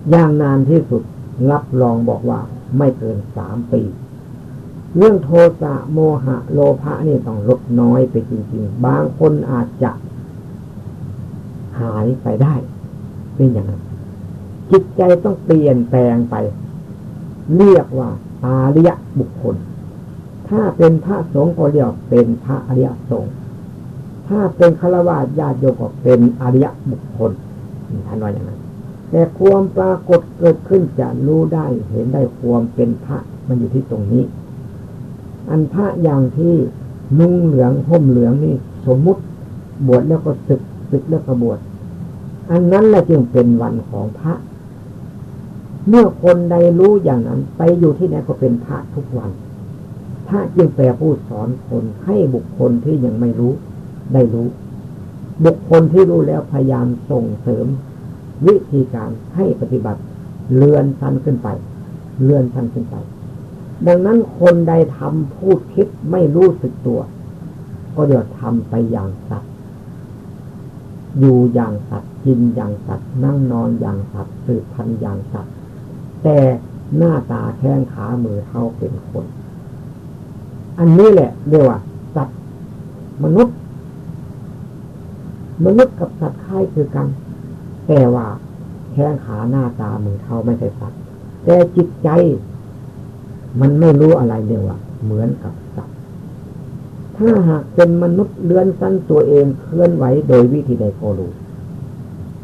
อย่างนานที่สุดรับรองบอกว่าไม่เกินสามปี เรื่องโทสะโมหะ โลภะนี่ต้องลดน้อยไปจริง ๆ บางคนอาจจะหายไปได้เป็นอย่างนั้นจิตใจต้องเปลี่ยนแปลงไป เรียกว่าอาริยบุคคล ถ้าเป็นพระสงฆ์ก็เรียกเป็นพระอริยสงฆ์ถ้าเป็นฆราวาสญาติโยมก็เป็นอริยบุคคลท่านว่าอย่างนั้น แต่ความปรากฏเกิดขึ้นจะรู้ได้เห็นได้ความเป็นพระมันอยู่ที่ตรงนี้ อันพระอย่างที่นุ่งเหลืองห่มเหลืองนี่ สมมุติบวชแล้วก็ศึกศึกแล้วก็บวชอันนั้นแหละจึงเป็นวันของพระ เมื่อคนใดรู้อย่างนั้น ไปอยู่ที่ไหนก็เป็นพระทุกวัน พระจึงแปลผู้สอนคนให้บุคคลที่ยังไม่รู้ ได้รู้ บุคคลที่รู้แล้วพยายามส่งเสริม วิธีการให้ปฏิบัติ เลื่อนสั้นขึ้นไป เลื่อนสั้นขึ้นไป ดังนั้นคนใดทำพูดคิดไม่รู้สึกตัว ก็เดี๋ยวทำไปอย่างสัตว์ อยู่อย่างสัตว์กินอย่างสัตว์นั่งนอนอย่างสัตว์สืบพันธุ์อย่างสัตว์ แต่หน้าตาแข้งขามือเท่าเป็นคน อันนี้แหละเรียกว่า สัตว์ มนุษย์ มนุษย์กับสัตว์คล้ายคือกัน แต่ว่าแข้งขาหน้าตามือเท้าไม่ใช่สัตว์ แต่จิตใจ มันไม่รู้อะไรเดียวว่าเหมือนกับสัตว์ถ้าหากเป็นมนุษย์เลื่อนสั้นตัวเองเคลื่อนไหวโดยวิธีใดก็รู้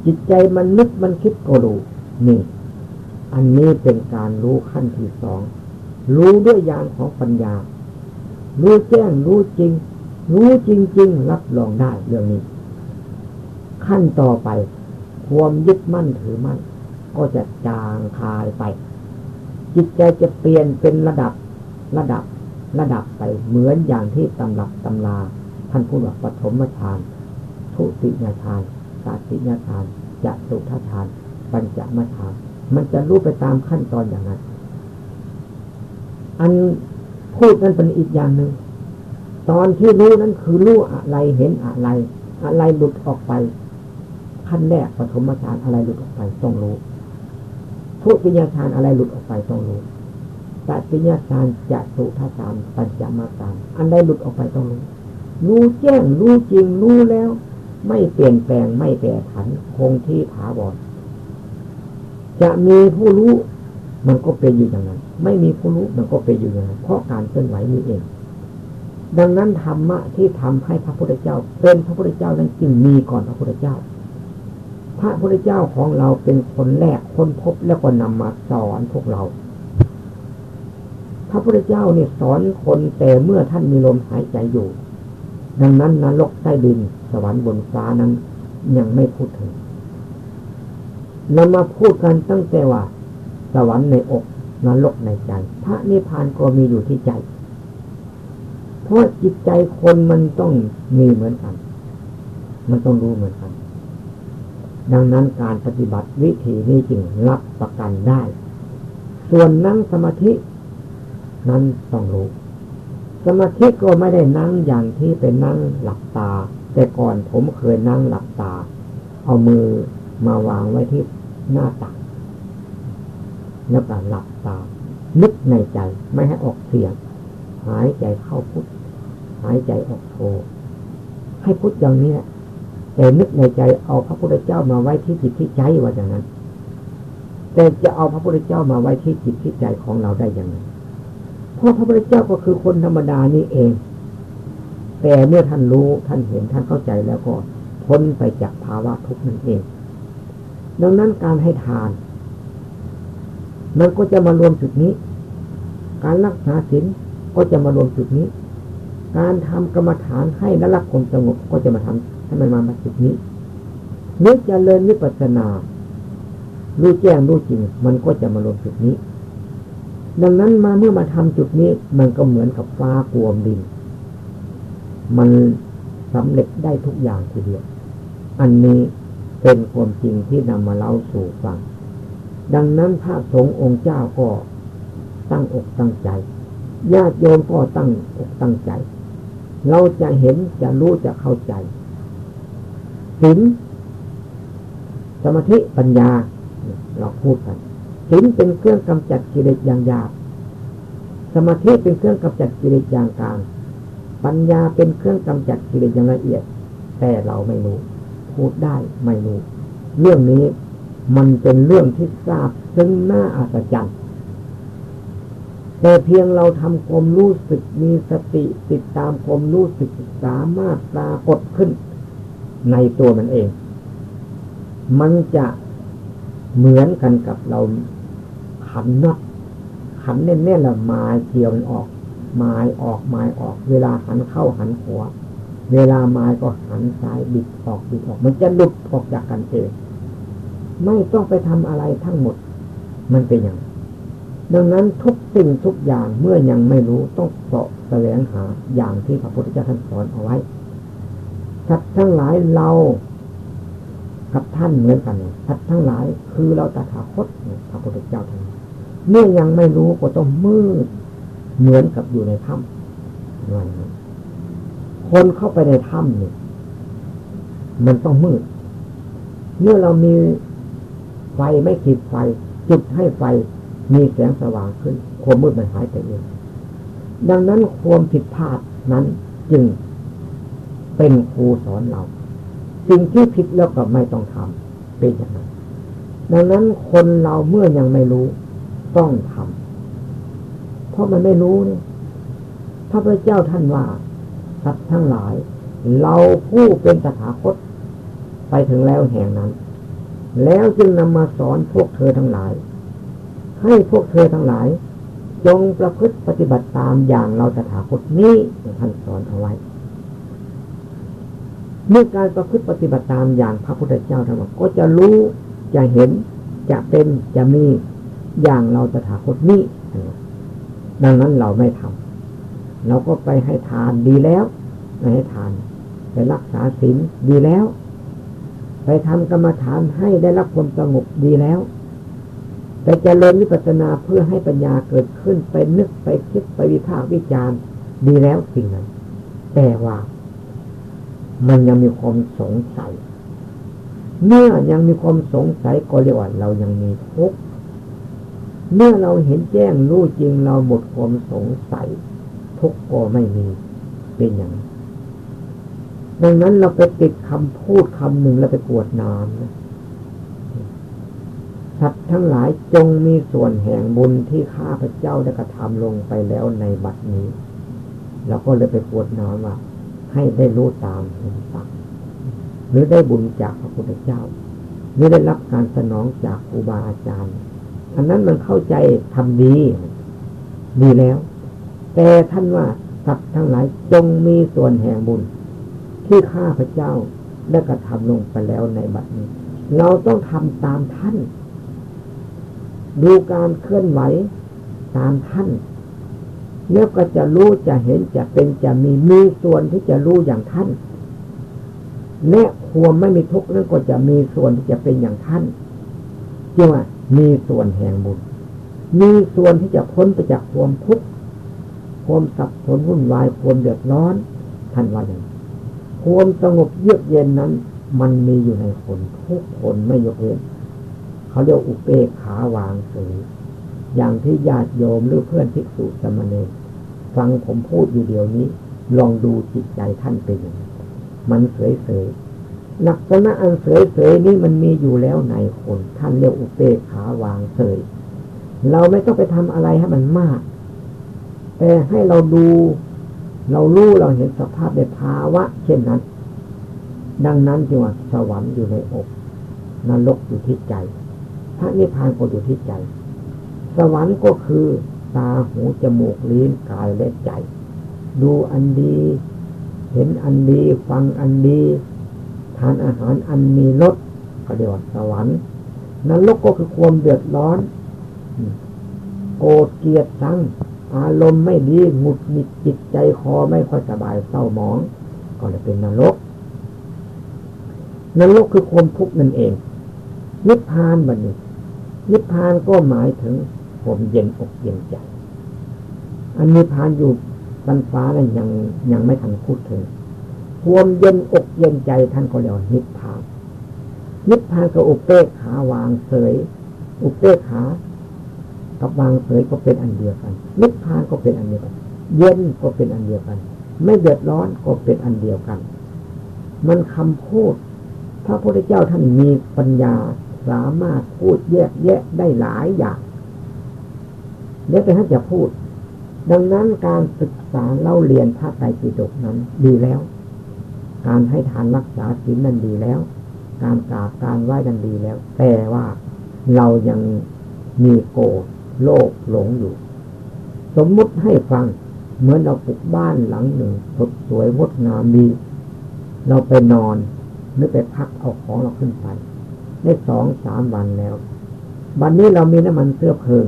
จิตใจมันนึกมันคิดก็รู้นี่ อันนี้เป็นการรู้ขั้นที่สอง รู้ด้วยยานของปัญญา รู้แจ้งรู้จริง รู้จริง ๆ รับรองได้เรื่องนี้ ขั้นต่อไป ความยึดมั่นถือมั่น ก็จะจางคายไป จิตใจจะเปลี่ยนเป็นระดับระดับระดับไปเหมือนอย่างที่ตำรับตำลาท่านพูดว่าปฐมฌานทุติยฌานสาติยฌานจะตุทฌานปัญจมฌานมันจะรู้ไปตามขั้นตอนอย่างนั้น อันพูดนั้นเป็นอีกอย่างหนึ่งตอนที่รู้นั้นคือรู้อะไรเห็นอะไร อะไรหลุดออกไปขั้นแรกปฐมฌานอะไรหลุดออกไปต้องรู้ ทุติยฌานอะไรหลุดออกไปต้องรู้ตติยฌานจะสุทฌานปัญจมาฌานอันใดหลุดออกไปต้องรู้ รู้แจ้งรู้จริงรู้แล้ว ไม่เปลี่ยนแปลงไม่แปรผันคงที่ถาวรจะมีผู้รู้มันก็เป็นอยู่อย่างนั้น ไม่มีผู้รู้มันก็เป็นอยู่อย่างนั้นเพราะการเคลื่อนไหวนี้เอง ดังนั้นธรรมะที่ทำให้พระพุทธเจ้า เป็นพระพุทธเจ้านั้นจึงมีก่อนพระพุทธเจ้า พระพุทธเจ้าของเราเป็นคนแรกคนพบแล้วก็นำมาสอนพวกเราพพระพุทธเจ้าเนี่ยสอนคนแต่เมื่อท่านมีลมหายใจอยู่ ดังนั้นนรกใต้ดิน สวรรค์บนฟ้านั้นยังไม่พูดถึงเรามาพูดกันตั้งแต่ว่า สวรรค์ในอกนรกในใจ พระนิพพานก็มีอยู่ที่ใจ เพราะจิตใจคนมันต้องมีเหมือนกัน มันต้องรู้เหมือนกัน ดังนั้นการปฏิบัติวิธีนี้จึงรับประกันได้ ส่วนนั่งสมาธิ นั้นต้องรู้ สมาธิก็ไม่ได้นั่งอย่างที่เป็นนั่งหลับตา แต่ก่อนผมเคยนั่งหลับตา เอามือมาวางไว้ที่หน้าตักแล้วก็หลับตา นึกในใจไม่ให้ออกเสียง หายใจเข้าพุทหายใจออกโทให้พุทอย่างนี้แแต่นึกในใจเอาพระพุทธเจ้ามาไว้ที่จิตที่ใจว่าอย่างนั้น แต่จะเอาพระพุทธเจ้ามาไว้ที่จิตที่ใจของเราได้อย่างไรเพราะพระพุทธเจ้าก็คือคนธรรมดานี่เอง แต่เมื่อท่านรู้ท่านเห็นท่านเข้าใจแล้วก็พ้นไปจากภาวะทุกข์นั่นเอง ดังนั้นการให้ทาน มันก็จะมารวมจุดนี้ การรักษาศีลก็จะมารวมจุดนี้ การทำกรรมฐานให้นรับความสงบก็จะมาทำ ให้มันมามาจุดนี้นึกจะเริญวิปัสนารู้แจ้งรู้จริง มันก็จะมารวมจุดนี้ ดังนั้นมาเมื่อมาทำจุดนี้ มันก็เหมือนกับฟ้ากวมดิน มันสำเร็จได้ทุกอย่างทีเดียว อันนี้เป็นความจริงที่นำมาเล่าสู่ฟัง ดังนั้นพระสงฆ์องค์เจ้าก็ตั้งอกตั้งใจ ญาติโยมก็ตั้งอกตั้งใจ เราจะเห็นจะรู้จะเข้าใจ ศีลสมาธิปัญญา เราพูดกันศีลเป็นเครื่องกำจัดกิเลสอย่างหยากสมาธิเป็นเครื่องกำจัดกิเลสอย่างกลาง ปัญญาเป็นเครื่องกำจัดกิเลสอย่างละเอียด แต่เราไม่รู้ พูดได้ไม่รู้ เรื่องนี้มันเป็นเรื่องที่ทราบซึ่งน่าอัศจรรย์แต่เพียงเราทำความรู้สึกมีสติติดตามความรู้สึกสามารถปรากฏขึ้น ในตัวมันเอง มันจะเหมือนกันกับเราขันน็อตขันแน่นๆแล้วมาเกี่ยวมันออกไม้ออกไม้ออก เวลาหันเข้าหันหัวเวลาไม้ก็หันซ้ายบิดออกบิดออก มันจะหลุดออกจากกันเอง ไม่ต้องไปทำอะไรทั้งหมด มันเป็นอย่าง ดังนั้นทุกสิ่งทุกอย่างเมื่อยังไม่รู้ต้องเสาะแสวงหาอย่างที่พระพุทธเจ้าท่านสอนเอาไว้ สัตว์ทั้งหลายเรากับท่านเหมือนกันสัตว์ทั้งหลายคือเราตถาคตพระพุทธเจ้าท่านเมื่อยังไม่รู้ก็ต้องมืด เหมือนกับอยู่ในถ้ำนั่นคนเข้าไปในถ้ำเนี่ยมันต้องมืด เมื่อเรามีไฟไม่ติดไฟ จุดให้ไฟมีแสงสว่างขึ้น ความมืดมันหายไปเองดังนั้นความผิดพลาดนั้นจึง เป็นครูสอนเรา สิ่งที่ผิดแล้วก็ไม่ต้องทำเป็นอย่างนั้นดังนั้นคนเราเมื่อยังไม่รู้ ต้องทำเพราะมันไม่รู้เนี่ยพระพุทธเจ้าท่านว่าสัตว์ทั้งหลาย เราผู้เป็นตถาคต ไปถึงแล้วแห่งนั้น แล้วจึงนำมาสอนพวกเธอทั้งหลาย ให้พวกเธอทั้งหลาย จงประพฤติปฏิบัติตามอย่างเราตถาคตนี้ท่านสอนเอาไว้ เมื่อการประพฤติปฏิบัติตามอย่างพระพุทธเจ้าทั้งหมดก็จะรู้จะเห็นจะเป็นจะมีอย่างเราตถาคตนี้ดังนั้นเราไม่ทำเราก็ไปให้ทานดีแล้วไม่ให้ทาน ไปรักษาศีลดีแล้ว ไปทำกรรมฐานให้ได้รับความสงบดีแล้วแต่จริญวิปัสนาเพื่อให้ปัญญาเกิดขึ้นไปนึกไปคิดไปวิพากษ์วิจารณ์ดีแล้วสิ่งนั้นแต่ว่า มันยังมีความสงสัย เมื่อยังมีความสงสัยก็เรียกว่าเรายังมีทุกข์เมื่อเราเห็นแจ้งรู้จริงเราหมดความสงสัย ทุกข์ก็ไม่มีเป็นอย่างดังนั้นเราไปติดคำพูดคำหนึ่งแล้วไปกวดน้ำนะสัตว์ทั้งหลายจงมีส่วนแห่งบุญที่ข้าพเจ้าได้กระทำลงไปแล้วในบัดนี้เราก็เลยไปกวดน้ำว่า ให้ได้รู้ตามเห็นฟังหรือได้บุญจากพระพุทธเจ้า หรือได้รับการสนองจากครูบาอาจารย์ อันนั้นมันเข้าใจทำดี ดีแล้ว แต่ท่านว่าสัตว์ทั้งหลายจงมีส่วนแห่งบุญ ที่ข้าพระเจ้าได้กระทำลงไปแล้วในบัดนี้ เราต้องทำตามท่าน ดูการเคลื่อนไหวตามท่าน แล้วก็จะรู้จะเห็นจะเป็นจะมีมีส่วนที่จะรู้อย่างท่านและความไม่มีทุกข์นั่นก็จะมีส่วนที่จะเป็นอย่างท่านจึงว่ามีส่วนแห่งบุญ มีส่วนที่จะพ้นไปจากความทุกข์ความสับสนวุ่นวายความเดือดร้อนท่านว่าอย่างความสงบเยือกเย็นนั้น มันมีอยู่ในคนทุกคนไม่ยกเว้นเขาเรียกอุเบกขาวางเฉยอย่างที่ญาติโยมหรือเพื่อนภิกษุสมณี ฟังผมพูดอยู่เดียวนี้ ลองดูจิตใจท่านเป็นอย่างมันเสยเสยลักษณะอันเสยเสยนี้มันมีอยู่แล้วในคน ท่านเรียกอุเบกขาวางเสยเราไม่ต้องไปทำอะไรให้มันมาก แต่ให้เราดู เรารู้เราเห็นสภาพในภาวะ เช่นนั้น ดังนั้นจึงว่าสวรรค์อยู่ในอกนรกอยู่ที่ใจ พระนิพพานก็อยู่ที่ใจ สวรรค์ก็คือ ตาหูจมูกลิ้นกายและใจ ดูอันดี เห็นอันดีฟังอันดีทานอาหารอันมีรสก็เรียกว่าสวรรค์นรกก็คือความเดือดร้อน โกรธเกลียดชังอารมณ์ไม่ดีหงุดหงิดจิตใจคอไม่ค่อยสบายเศร้าหมอง ก็จะเป็นนรกนรกคือความทุกข์นั่นเองนิพพานบันนี้นิพพานก็หมายถึง ผมเย็นอกเย็นใจ อันนี้พานอยู่บันฟ้านั้นยังยังไม่ทันพูดถึงความเย็นอกเย็นใจท่านก็เรียกนิพพาน นิพพานกับอุเบกขาวางเสยอุเบกขากับวางเสยก็เป็นอันเดียวกัน นิพพานก็เป็นอันเดียวกัน เย็นก็เป็นอันเดียวกัน ไม่เดือดร้อนก็เป็นอันเดียวกัน มันคำพูดพระพุทธเจ้าท่านมีปัญญาสามารถพูดแยกแยะได้หลายอย่าง เดี๋ยวไปท่านจะพูด ดังนั้นการศึกษาเล่าเรียนพระไตรปิฎกนั้นดีแล้ว การให้ทานรักษาศีลนั้นดีแล้ว การกราบการไหว้กันดีแล้ว แต่ว่าเรายังมีโกรธโลภหลงอยู่ สมมุติให้ฟัง เหมือนเราปลูกบ้านหลังหนึ่งสดสวยงดงามดี เราไปนอนหรือไปพักเอาของเราขึ้นไปได้สองสามวันแล้ว วันนี้เรามีน้ำมันเสื้อเพลิง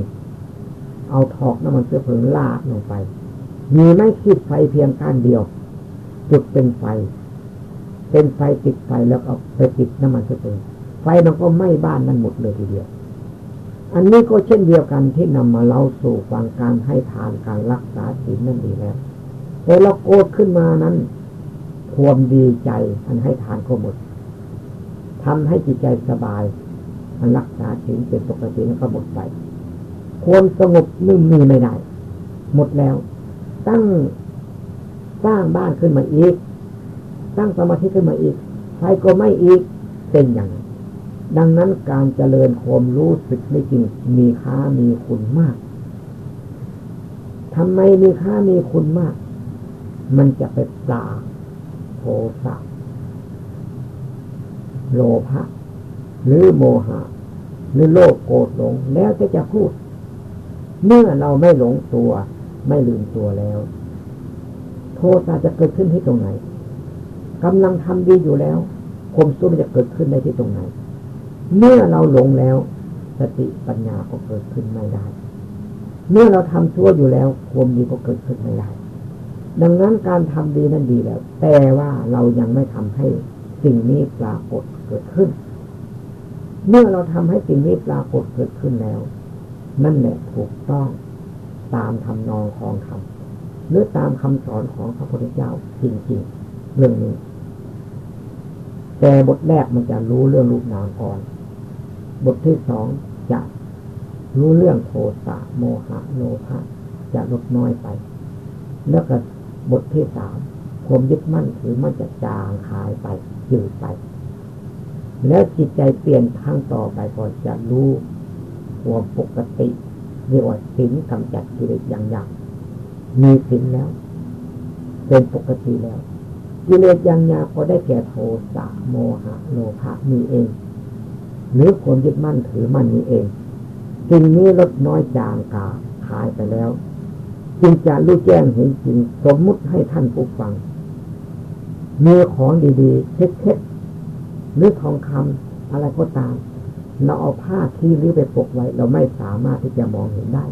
เอาถอกน้ำมันเชื้อเพลิงลาดลงไป มีไม่คิดไฟเพียงก้านเดียว จุดเป็นไฟ เป็นไฟติดไฟแล้วเอาไปติดน้ำมันเชื้อเพลิงไฟมันก็ไหม้บ้านนั้นหมดเลยทีเดียว อันนี้ก็เช่นเดียวกันที่นำมาเล่าสู่ฟังการให้ทานการรักษาศีลนั่นดีแล้วแต่เราโกรธขึ้นมานั้นความดีใจอันให้ทานก็หมดทำให้จิตใจสบายอันรักษาศีลเป็นปกตินั้นก็หมดไป ความสงบนึ่มีไม่ได้ หมดแล้ว ตั้งสร้างบ้านขึ้นมาอีก ตั้งสมาธิขึ้นมาอีกใครก็ไม่อีกเป็นอย่างดังนั้นการเจริญความรู้สึกไม่จริง มีค่ามีคุณมากทำไมมีค่ามีคุณมาก มันจะไปปราโทสะโลภะหรือโมหะ หรือโลภโกรธหลง แล้วจะจะพูด เมื่อเราไม่หลงตัว ไม่ลืมตัวแล้ว โทสะจะเกิดขึ้นที่ตรงไหนกำลังทำดีอยู่แล้วคมสู้มันจะเกิดขึ้นในที่ตรงไหน เมื่อเราหลงแล้ว สติปัญญาก็เกิดขึ้นไม่ได้ เมื่อเราทำชั่วอยู่แล้วความดีก็เกิดขึ้นไม่ได้ ดังนั้นการทำดีนั้นดีแล้ว แต่ว่าเรายังไม่ทำให้สิ่งนี้ปรากฏเกิดขึ้น เมื่อเราทำให้สิ่งนี้ปรากฏเกิดขึ้นแล้ว นั่นแหละถูกต้องตามทำนองของธรรมหรือตามคำสอนของพระพุทธเจ้าจริงๆเรื่องนี้ แต่บทแรกมันจะรู้เรื่องรูปนามก่อน บทที่สองจะรู้เรื่องโทสะโมหะโลภะจะลดน้อยไป แล้วก็บทที่สามความยึดมั่นถือมันจะจางหายไปจืดไป แล้วจิตใจเปลี่ยนทางต่อไปก่อนจะรู้ ความปกติเรียกว่าสินกำจัดกิเลสอย่างอย่ามีสินแล้ว เป็นปกติแล้วกิเลสอย่างยาก็ได้แก่โทสะโมหะโลภะมีเอง หรือคนยึดมั่นถือมั่นมีเองสิ่งนี้ลดน้อยจางกาหายไปแล้ว จึงจะรู้แจ้งเห็นจริงสมมุติให้ท่านผู้ฟังมีของดีๆเช็ดๆหรือทองคำอะไรก็ตาม เราเอาผ้าที่ริ้วไปปกไว้ เราไม่สามารถที่จะมองเห็นได้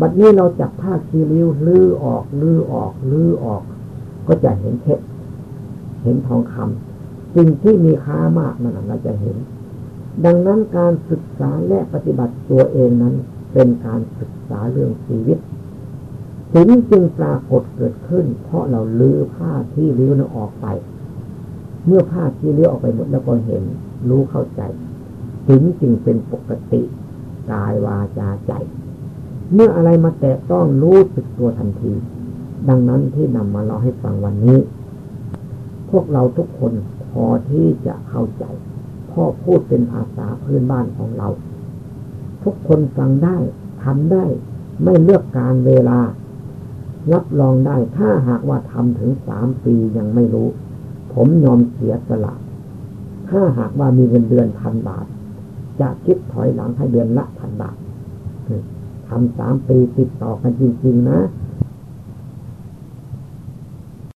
บัดนี้เราจับผ้าคีริ้วลื้อออกลื้อออกลื้อออก ก็จะเห็นเพชรเห็นทองคำสิ่งที่มีค่ามากนั่นเราจะเห็น ดังนั้นการศึกษาและปฏิบัติตัวเองนั้น เป็นการศึกษาเรื่องชีวิตสิ่งจึงปรากฏเกิดขึ้น เพราะเราลื้อผ้าที่ริ้วนั้นออกไป เมื่อผ้าที่ริ้วออกไปหมดแล้วก็เห็น รู้เข้าใจ สิ่งจึงเป็นปกติกายวาจาใจ เมื่ออะไรมาแตะต้องรู้สึกตัวทันที ดังนั้นที่นำมาเล่าให้ฟังวันนี้ พวกเราทุกคนพอที่จะเข้าใจพ่อพูดเป็นภาษาพื้นบ้านของเรา ทุกคนฟังได้ทำได้ ไม่เลือกการเวลา รับรองได้ถ้าหากว่าทำถึงสามปียังไม่รู้ ผมยอมเสียสละ ถ้าหากว่ามีเงินเดือนพันบาท จะคิดถอยหลังให้เดือนละพันบาททำสามปีติดต่อกันจริง ๆ นะ